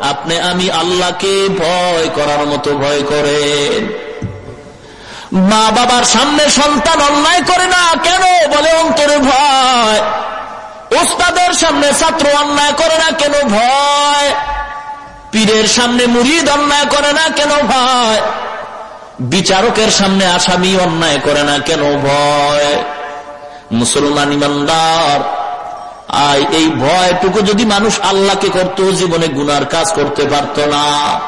Speaker 1: আপনি আমি আল্লাহকে ভয় করার মতো ভয় করেন। মা বাবার সামনে সন্তান অন্যায় করে না কেন? বলে অন্তরে ভয়। ওস্তাদের সামনে ছাত্র অন্যায় করে না কেন ভয় পীরের সামনে মুরিদ অন্যায় করে না কেন ভয় বিচারকের সামনে আসামি অন্যায় করে না কেন ভয় মুসলমান ইমানদার, আই, এই ভয়টুকু যদি মানুষ আল্লাহকে করত, জীবনে গুনার কাজ করতে পারত না।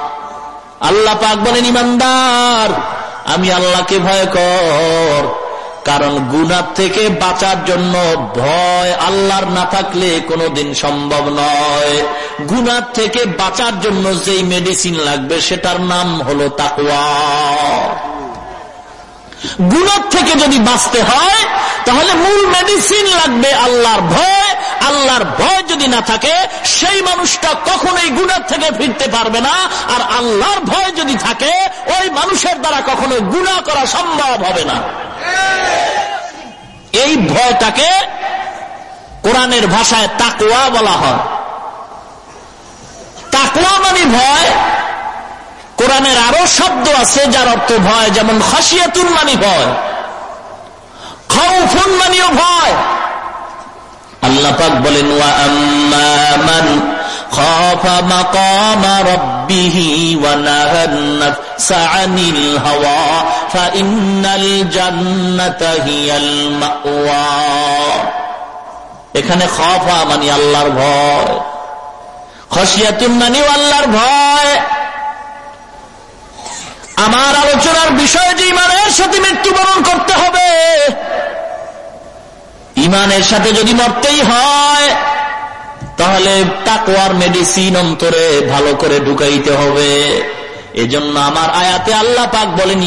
Speaker 1: আল্লাহ পাক বলেন, ইমানদার, আমি আল্লাহকে ভয় কর। কারণ গুনার থেকে বাঁচার জন্য ভয় আল্লাহর না থাকলে কোনোদিন সম্ভব নয়। গুনার থেকে বাঁচার জন্য যেই মেডিসিন লাগবে, সেটার নাম হলো তাকুয়া গুনার থেকে যদি বাঁচতে হয়, তাহলে মূল মেডিসিন লাগবে আল্লাহর ভয় আল্লাহর ভয় যদি না থাকে, সেই মানুষটা কখনোই গুণার থেকে ফিরতে পারবে না। আর আল্লাহর ভয় যদি থাকে, ওই মানুষের দ্বারা কখনো গুণা করা সম্ভব হবে না। এই ভয়টাকে কোরআনের ভাষায় তাকুয়া বলা হয়। তাকুয়া মানে ভয়। কোরআনের আরও শব্দ আছে, যার অর্থ ভয়, যেমন খাসিয়াতুন মানি ভয় খাউফুন মানিও ভয়। আল্লাহ পাক বলেন, ওয়া আম্মান খাফ মাকাম রাব্বিহ ওয়া নাহান নাফসা আনিল হাওয়া জান্নাতা হিয়াল মাওয়া। এখানে খাফা মানে আল্লাহর ভয় খসিয়াতুন মানে আল্লাহর ভয়। আমার আলোচনার বিষয় যে ইমানের সাথে মৃত্যুবরণ করতে হবে। ইমানের সাথে যদি মরতেই হয়, তাহলে তাকওয়ার মেডিসিন অন্তরে ভালো করে ঢুকাইতে হবে। এজন্য আমার আয়াতে আল্লাহ পাক বলেন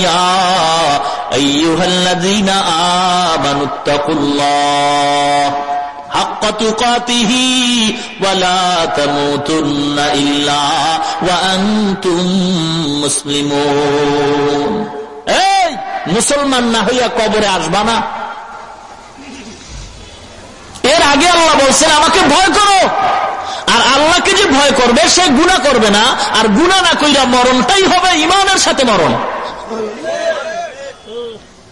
Speaker 1: মুসলমান। না হইয়া কবরে আসবানা এর আগে আল্লাহ বলছেন, আমাকে ভয় করো। আর আল্লাহকে যে ভয় করবে, সে গুণা করবে না। আর গুণা না কইরা মরণটাই হবে ইমানের সাথে মরণ।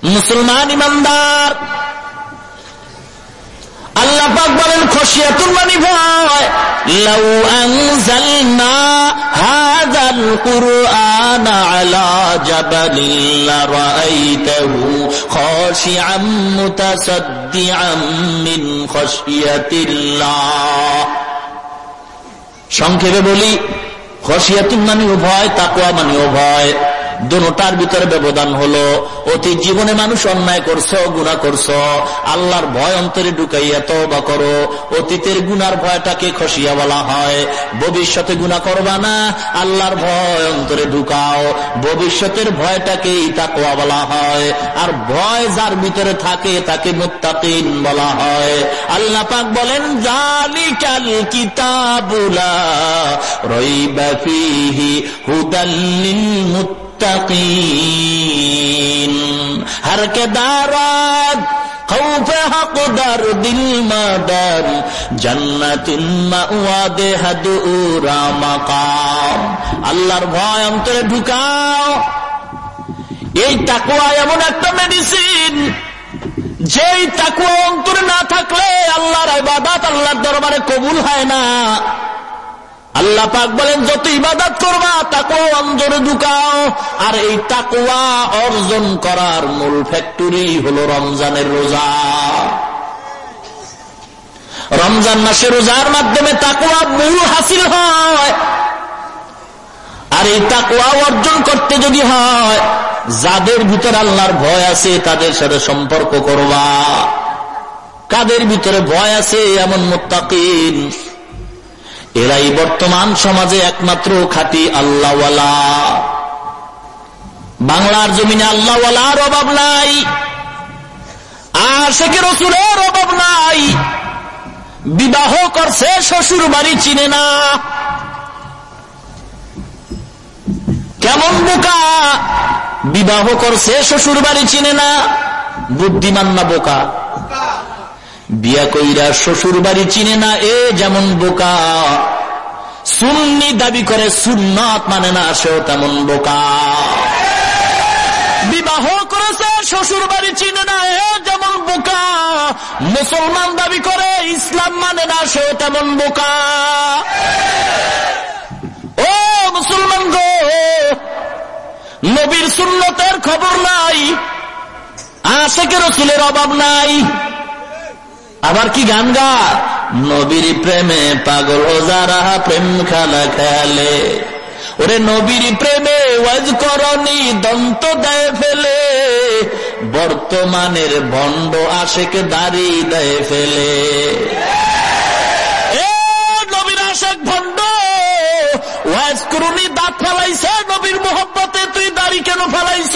Speaker 1: মুসলমান ইমানদার। আল্লাহ পাক বলেন খসিয়াতুল মানি ভয়। লাউ আনজালনা হাযাল কুরআন আলা জাবালিন লারাআইতাহু খাশিআম মুতাসাদ্দিআম মিন সংক্ষেপে বলি, খসিয়াতুল মানিও ভয়, তাকওয়া মানিও ভয়। দুটার ভিতরে ব্যবধান হলো, অতি জীবনে মানুষ অন্যায় করছ গুণা করছ, আল্লাহর ভয় অন্তরে ঢুকাইয়া তো বা করো, অতীতের গুনার ভয়টাকে খসিয়া বলা হয়, ভবিষ্যতে গুণা করবা না, আল্লাহর ভয় অন্তরে ঢুকাও, ভবিষ্যতের ভয়টাকে তাকোয়া বলা হয়, আর ভয় যার ভিতরে থাকে তাকে মুত্তাকিন বলা হয়। আল্লাহ পাক বলেন জালিকাল কিতাবুলা রইবা ফিহি হুদাল্লিল মুত্তাকিন মুত্তাকিন হর কে দারাত خوف حق در দিল মাদার জান্নাতুন মাওয়াদে হাদুরা মাকাম আল্লাহর ভয় অন্তরে ঢুকাও এই তাকুয়া এমন একটা মেডিসিন যেই তাকুয়া অন্তরে না থাকলে আল্লাহর ইবাদত আল্লাহর দরবারে কবুল হয় না আল্লাহ পাক বলেন, যত ইবাদত করবা তাকুয়া অন্তরে ঢুকাও। আর এই তাকুয়া অর্জন করার মূল ফ্যাক্টরি হলো রমজানের রোজা। রমজান মাসে রোজার মাধ্যমে তাকুয়া মূল হাসিল হয়। আর এই তাকুয়া অর্জন করতে যদি হয়, যাদের ভিতরে আল্লাহর ভয় আছে, তাদের সাথে সম্পর্ক করবা। কাদের ভিতরে ভয় আছে, এমন মোত্তাকিন? এরাই বর্তমান সমাজে একমাত্র খাটি আল্লাহওয়ালা। বাংলার জমিনে আল্লাহওয়ালার অভাব নাই। আর শেখের রসুলের অভাব নাই। বিবাহ করছে শ্বশুর বাড়ি চিনে না। কেমন বোকা? বিবাহ করছে শ্বশুর বাড়ি চিনে না। বুদ্ধিমান না বোকা? বিয়া কইরা শ্বশুর বাড়ি চিনে না, এ যেমন বোকা। সুন্নি দাবি করে সুন্নত মানে না, সেও তেমন বোকা। বিবাহ করেছে শ্বশুর বাড়ি চিনে না, এ যেমন বোকা। মুসলমান দাবি করে, ইসলাম মানে না, সেও তেমন বোকা। ও মুসলমান গো, নবীর সুন্নতের খবর নাই আশেকে রসুলের অভাব নাই। আবার কি গান গা? নবীর প্রেমে পাগল ও যারা প্রেম খেলা খেলে। ওরে নবীর প্রেমে ওয়াজ করনি, দন্ত দেয় ফেলে। বর্তমানের ভণ্ড আশেক দাড়ি দেয় ফেলে। নবীর আশেক ভণ্ড, ওয়াজ করুনি, দাঁত ফেলাইছে। নবীর মোহব্বতে তুই দাড়ি কেন ফেলাইছ?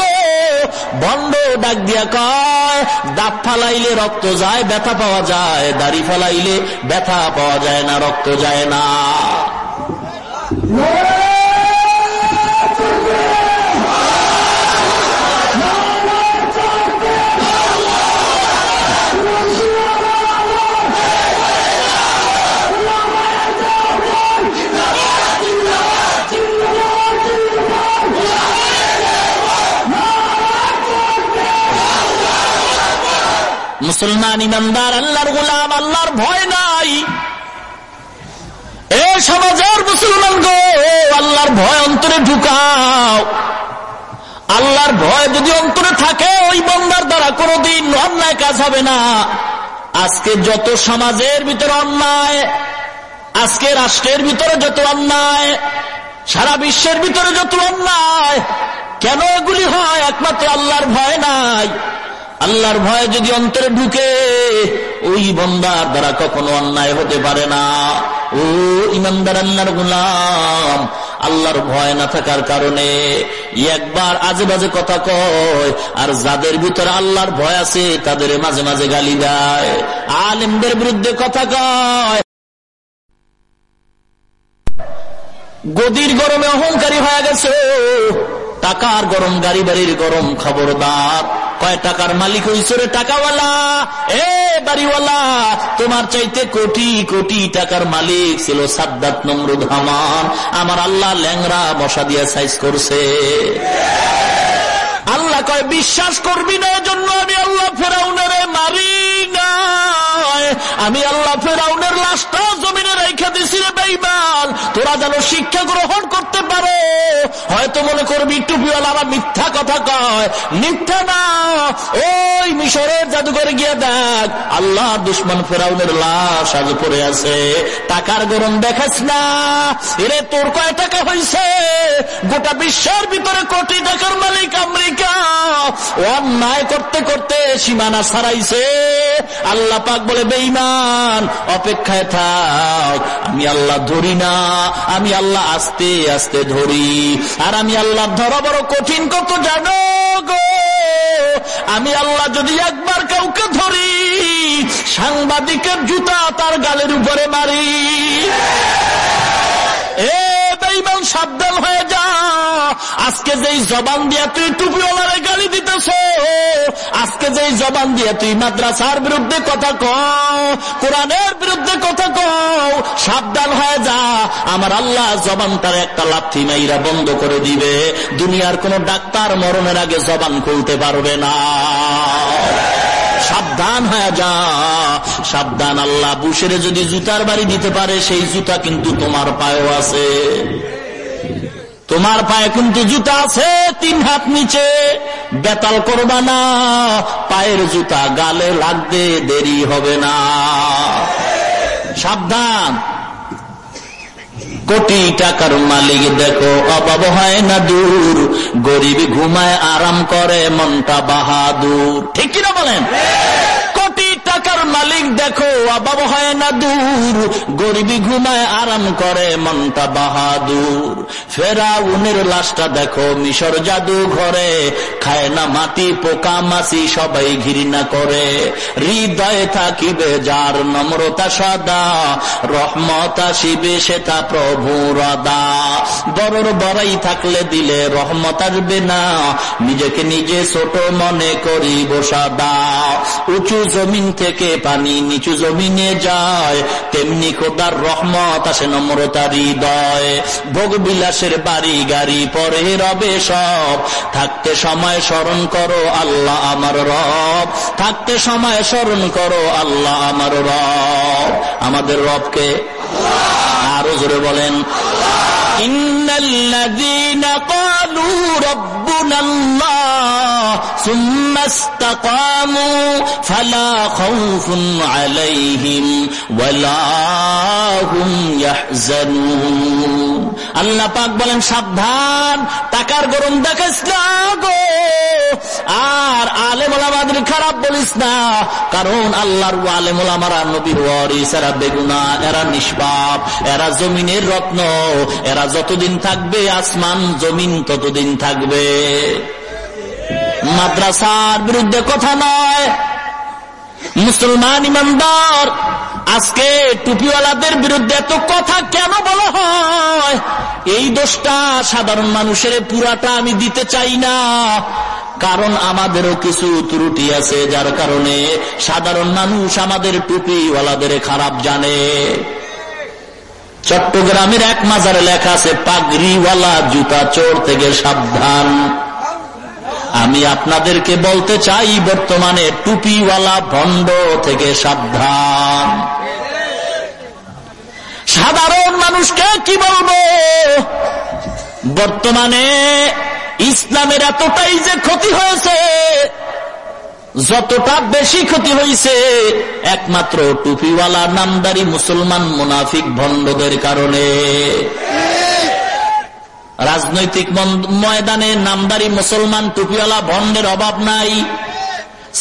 Speaker 1: বন্ধ ডাক দিয়া কয়, দাঁত ফালাইলে রক্ত যায়, ব্যথা পাওয়া যায়। দাড়ি ফেলাইলে ব্যথা পাওয়া যায় না, রক্ত যায় না। মুসলমান ইমানদার, আল্লাহর গুলাম, আল্লাহর ভয় নাই। এ সমাজের মুসলমান গো আল্লাহর ভয় অন্তরে ঢুকাও। আল্লাহর ভয় যদি অন্তরে থাকে, ওই বন্দার দ্বারা কোনদিন অন্যায় কাজ হবে না। আজকে যত সমাজের ভিতরে অন্যায়, আজকে রাষ্ট্রের ভিতরে যত অন্যায়, সারা বিশ্বের ভিতরে যত অন্যায়, কেন এগুলি হয়? একমাত্র আল্লাহর ভয় নাই। আল্লাহর ভয় যদি অন্তরে ঢুকে, ওই বন্দার দ্বারা কখনো অন্যায় হতে পারে না। ও ইমানদার আল্লাহর গুলাম, আল্লাহর ভয় না থাকার কারণে একবার আজে বাজে কথা কয়, আর যাদের ভিতরে আল্লাহর ভয় আছে, তাদের মাঝে মাঝে গালি দেয়। আলেমদের বিরুদ্ধে কথা কয়। গদির গরমে অহংকারী হয়ে গেছে। টাকার গরম, গাড়ি বাড়ির গরম, খবরদার। কয় টাকার মালিক ঐশ্বরে টাকাওয়ালা? এ বাড়িওয়ালা, তোমার চাইতে কোটি কোটি টাকার মালিক ছিল সাদ্দাত নমরুদ হামান। আমার আল্লাহ ল্যাংরা বসা দিয়ে সাইজ করছে। আল্লাহ কয়, বিশ্বাস করবি না জন্য আমি আল্লাহ ফেরাউনের মারি না আমি আল্লাহ ফেরাউনের লাশটা তোরা যেন শিক্ষা গ্রহণ করতে পারো। হয়তো মনে করবি, টুপিওয়ালা আমার মিথ্যা কথা কয়। মিথ্যা না। ওই মিশরের জাদুঘরে গিয়ে দেখ, আল্লাহ দুশ্মন ফেরাউনের লাশ আজ পড়ে আছে। টাকার গরম দেখাস না। এরে, তোর কয় টাকা হয়েছে গোটা বিশ্বের ভিতরে কোটি টাকার মালিক আমেরিকা। অন্যায় করতে করতে সীমানা ছাড়াইছে আল্লাহ পাক বলে বেইমান অপেক্ষায় থাক আমি আল্লাহ ধরি না, আমি আল্লাহ আস্তে আস্তে ধরি। আর আমি আল্লাহ ধরা বড় কঠিন, কত জানো গো? আমি আল্লাহ যদি একবার কাউকে ধরি, সাংবাদিকের জুতা তার গালের উপরে মারি। এ বেইমান সাবধান হয়ে যা আজকে যেই জবান দিয়া তুই টুপিওয়ালারে গালি দিতেছ, আজকে আজকে যে জবান দিয়ে তুই মাদ্রাসার বিরুদ্ধে কথা কও, কোরআনের বিরুদ্ধে কথা কও, সাবধান হয়ে যা, আমার আল্লাহ জবানটার একটা লাথি মাইরা বন্ধ করে দিবে, দুনিয়ার কোন ডাক্তার মরণের আগে জবান খুলতে পারবে না। সাবধান হয়ে যা, সাবধান আল্লাহ বুসেরে যদি জুতার বাড়ি দিতে পারে, সেই জুতা কিন্তু তোমার পায়েও আছে। তোমার পায়ে কিন্তু জুতা আছে, তিন হাত নিচে। বেতাল করবা না, পায়ের জুতা গালে লাগতে দেরি হবে না। সাবধান। কোটি টাকার মালিক দেখো, অভাব হয় না দূর। গরিব ঘুমায়, আরাম করে, মনটা বাহাদুর। ঠিক কিনা বলেন? টাকার মালিক দেখো, অভাব হয় না দূর। গরিবি ঘুমায়, আরাম করে, মনটা বাহাদুর। ফেরা উনের লাশটা দেখো, মিশর জাদু ঘরে। খায় না মাটি, পোকা মাসি সবাই ঘৃণা করে। হৃদয়ে থাকিবে যার নম্রতা সদা, রহমত আসিবে সেটা প্রভু রদা বড়র বড়াই থাকলে দিলে রহমত আসবে না, নিজেকে নিজে ছোট মনে করি বসাদা উঁচু জমিন থেকে পানি নিচু জমিনে যায়, তেমনি খোদার রহমত আসে নম্রতা হৃদয়। ভোগ বিলাসের বাড়ি গাড়ি পরে রবে সব। থাকতে সময় স্মরণ করো আল্লাহ আমার রব। থাকতে সময় স্মরণ করো আল্লাহ আমার রব। আমাদের রবকে আরও জোরে বলেন ইন্নাল্লাযীনা রাব্বুনাল্লাহ সুম্মা ইসতাকামু ফালা খাউফুন আলাইহিম ওয়ালা হুম ইয়াহজানুন আল্লাহ পাক বলেন, সাবধান, টাকার গরম দেখাস না গো। আর আলেমুলামাদের খারাপ বলিস না। কারণ আল্লাহর আলেমুলামারা নবীর ওয়ারিস, এরা বেগুনা, এরা নিষ্পাপ, এরা জমিনের রত্ন, এরা যতদিন থাকবে আসমান, জমিন ততদিন থাকবে। মাদ্রাসার বিরুদ্ধে কথা নয়। মুসলমান ইমানদার, আজকে টুপিওয়ালাদের বিরুদ্ধে এত কথা কেন বলা হয়? এই দোষটা সাধারণ মানুষের পুরাটা আমি দিতে চাই না। কারণ আমাদেরও কিছু ত্রুটি আছে, যার কারণে সাধারণ মানুষ আমাদের টুপিওয়ালাদের খারাপ জানে। চট্টগ্রামের এক মাজারে লেখা আছে, পাগড়িওয়ালা, জুতা চোর থেকে সাবধান। আমি আপনাদেরকে বলতে চাই, বর্তমানে টুপিওয়ালা ভণ্ড থেকে সাবধান। সাধারণ মানুষকে কি বলব? বর্তমানে ইসলামের এতটাই যে ক্ষতি হয়েছে, যতটা বেশি ক্ষতি হয়েছে, একমাত্র টুপিওয়ালা নামদারি মুসলমান মুনাফিক ভণ্ডদের কারণে। রাজনৈতিক ময়দানে নামদারি মুসলমান টুপিওয়ালা ভণ্ডের অভাব নাই।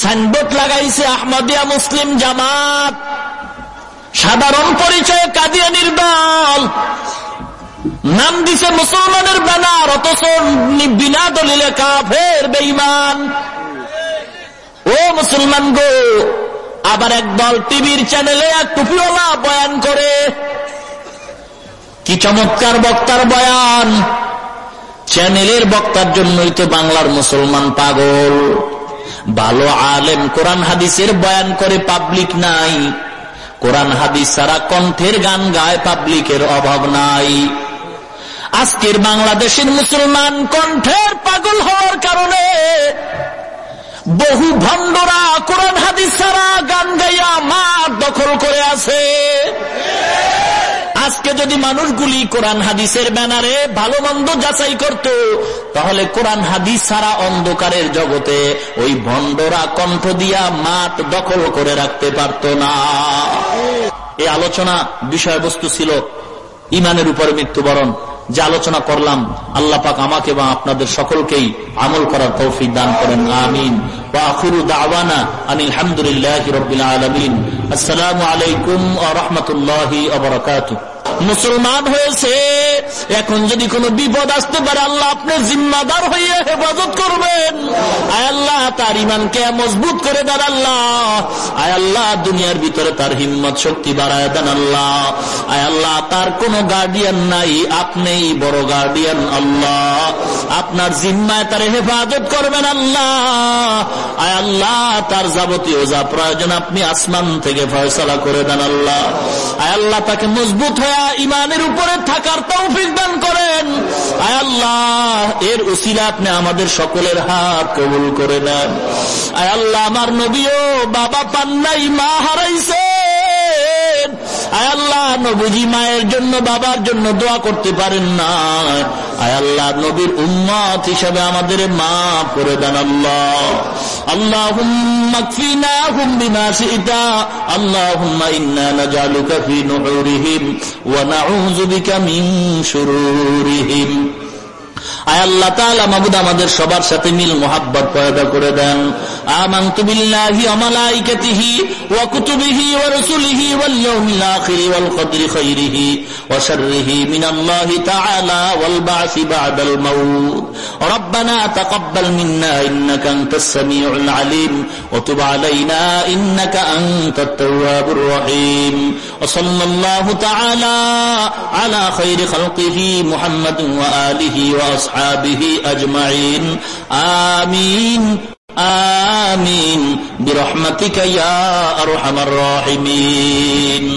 Speaker 1: সাইনবোর্ড লাগাইছে আহমদিয়া মুসলিম জামাত। সাধারণ পরিচয় কাদিয়ানির দল নাম দিছে মুসলমানের ব্যানার, অথচ বিনা দলিলে কাফের বেইমান ও মুসলমান গো, আবার একদল টিভির চ্যানেলে এক টুপিওয়ালা বয়ান করে। কি চমৎকার বক্তার বয়ান। চ্যানেলের বক্তার জন্যই তো বাংলার মুসলমান পাগল। ভালো আলেম কোরআন হাদিসের বয়ান করে পাবলিক নাই। কোরআন হাদিস সারা কণ্ঠের গান গায় পাবলিকের অভাব নাই। আজকের বাংলাদেশের মুসলমান কণ্ঠের পাগল হওয়ার কারণে বহু ভণ্ডরা কোরআন হাদিস সারা গান গাইয়া মাঠ দখল করে আছে। আজকে যদি মানুষগুলি কোরআন হাদিসের ব্যানারে ভালো মন্দ যাচাই করত তাহলে কোরআন হাদিস ছাড়া অন্ধকারের জগতে ওই ভণ্ডরা কণ্ঠ দিয়া মাঠ দখল করে রাখতে পারত না এই আলোচনা বিষয়বস্তু ছিল ইমানের উপরে মৃত্যুবরণ যে আলোচনা করলাম আল্লাহ পাক আমাকে বা আপনাদের সকলকেই আমল করার তৌফিক দান করেন আমিন وآخر دعوانا أن الحمد لله رب العالمين السلام عليكم ورحمة الله وبركاته মুসলমান হয়েছে। এখন যদি কোনো বিপদ আসতে পারে, আল্লাহ আপনি জিম্মাদার হয়ে হেফাজত করবেন। আয় আল্লাহ, তার ইমানকে মজবুত করে দেন আল্লাহ। আয় আল্লাহ, দুনিয়ার ভিতরে তার হিম্মত শক্তি বাড়ায় দেন আল্লাহ। আয় আল্লাহ, তার কোনো গার্ডিয়ান নাই, আপনি বড় গার্ডিয়ান আল্লাহ। আপনার জিম্মায় তার হেফাজত করবেন আল্লাহ। আয় আল্লাহ, তার যাবতীয় যা প্রয়োজন আপনি আসমান থেকে ফয়সলা করে দেন আল্লাহ। আয় আল্লাহ, তাকে মজবুত হয়ে ইমানের উপরে থাকার তৌফিক দান করেন। আয় আল্লাহ, এর উসিলা আপনি আমাদের সকলের হাত কবুল করে নেন। আয় আল্লাহ, আমার নবীও বাবা পান্নাই মা হারাইছে। আয়াল্লাহ নবীজি মায়ের জন্য, বাবার জন্য দোয়া করতে পারেন না। আয়াল্লাহ নবীর উম্মত হিসাবে আমাদের মা করে দেন আল্লাহ। আল্লাহ আল্লাহ ইন্না আয় আল্লাহ তাআলা মাবুদ আমাদের সবার সাথে মিল মোহাব্বত পয়দা করে দেন আমানতু বিল্লাহি ওয়া মালাইকাতিহি ওয়া কুতুবিহি ওয়া রাসূলিহি ওয়াল ইয়াউমিল আখির ওয়াল কদরি খাইরিহি ওয়া শাররিহি মিনাল্লাহি তাআলা ওয়াল বা'সি বা'দাল মাউত ربنا تقبل منا إنك أنت السميع العليم وتب علينا إنك أنت التواب الرحيم وصلى الله تعالى على خير خلقه محمد وآله وأصحابه أجمعين آمين آمين برحمتك يا أرحم الراحمين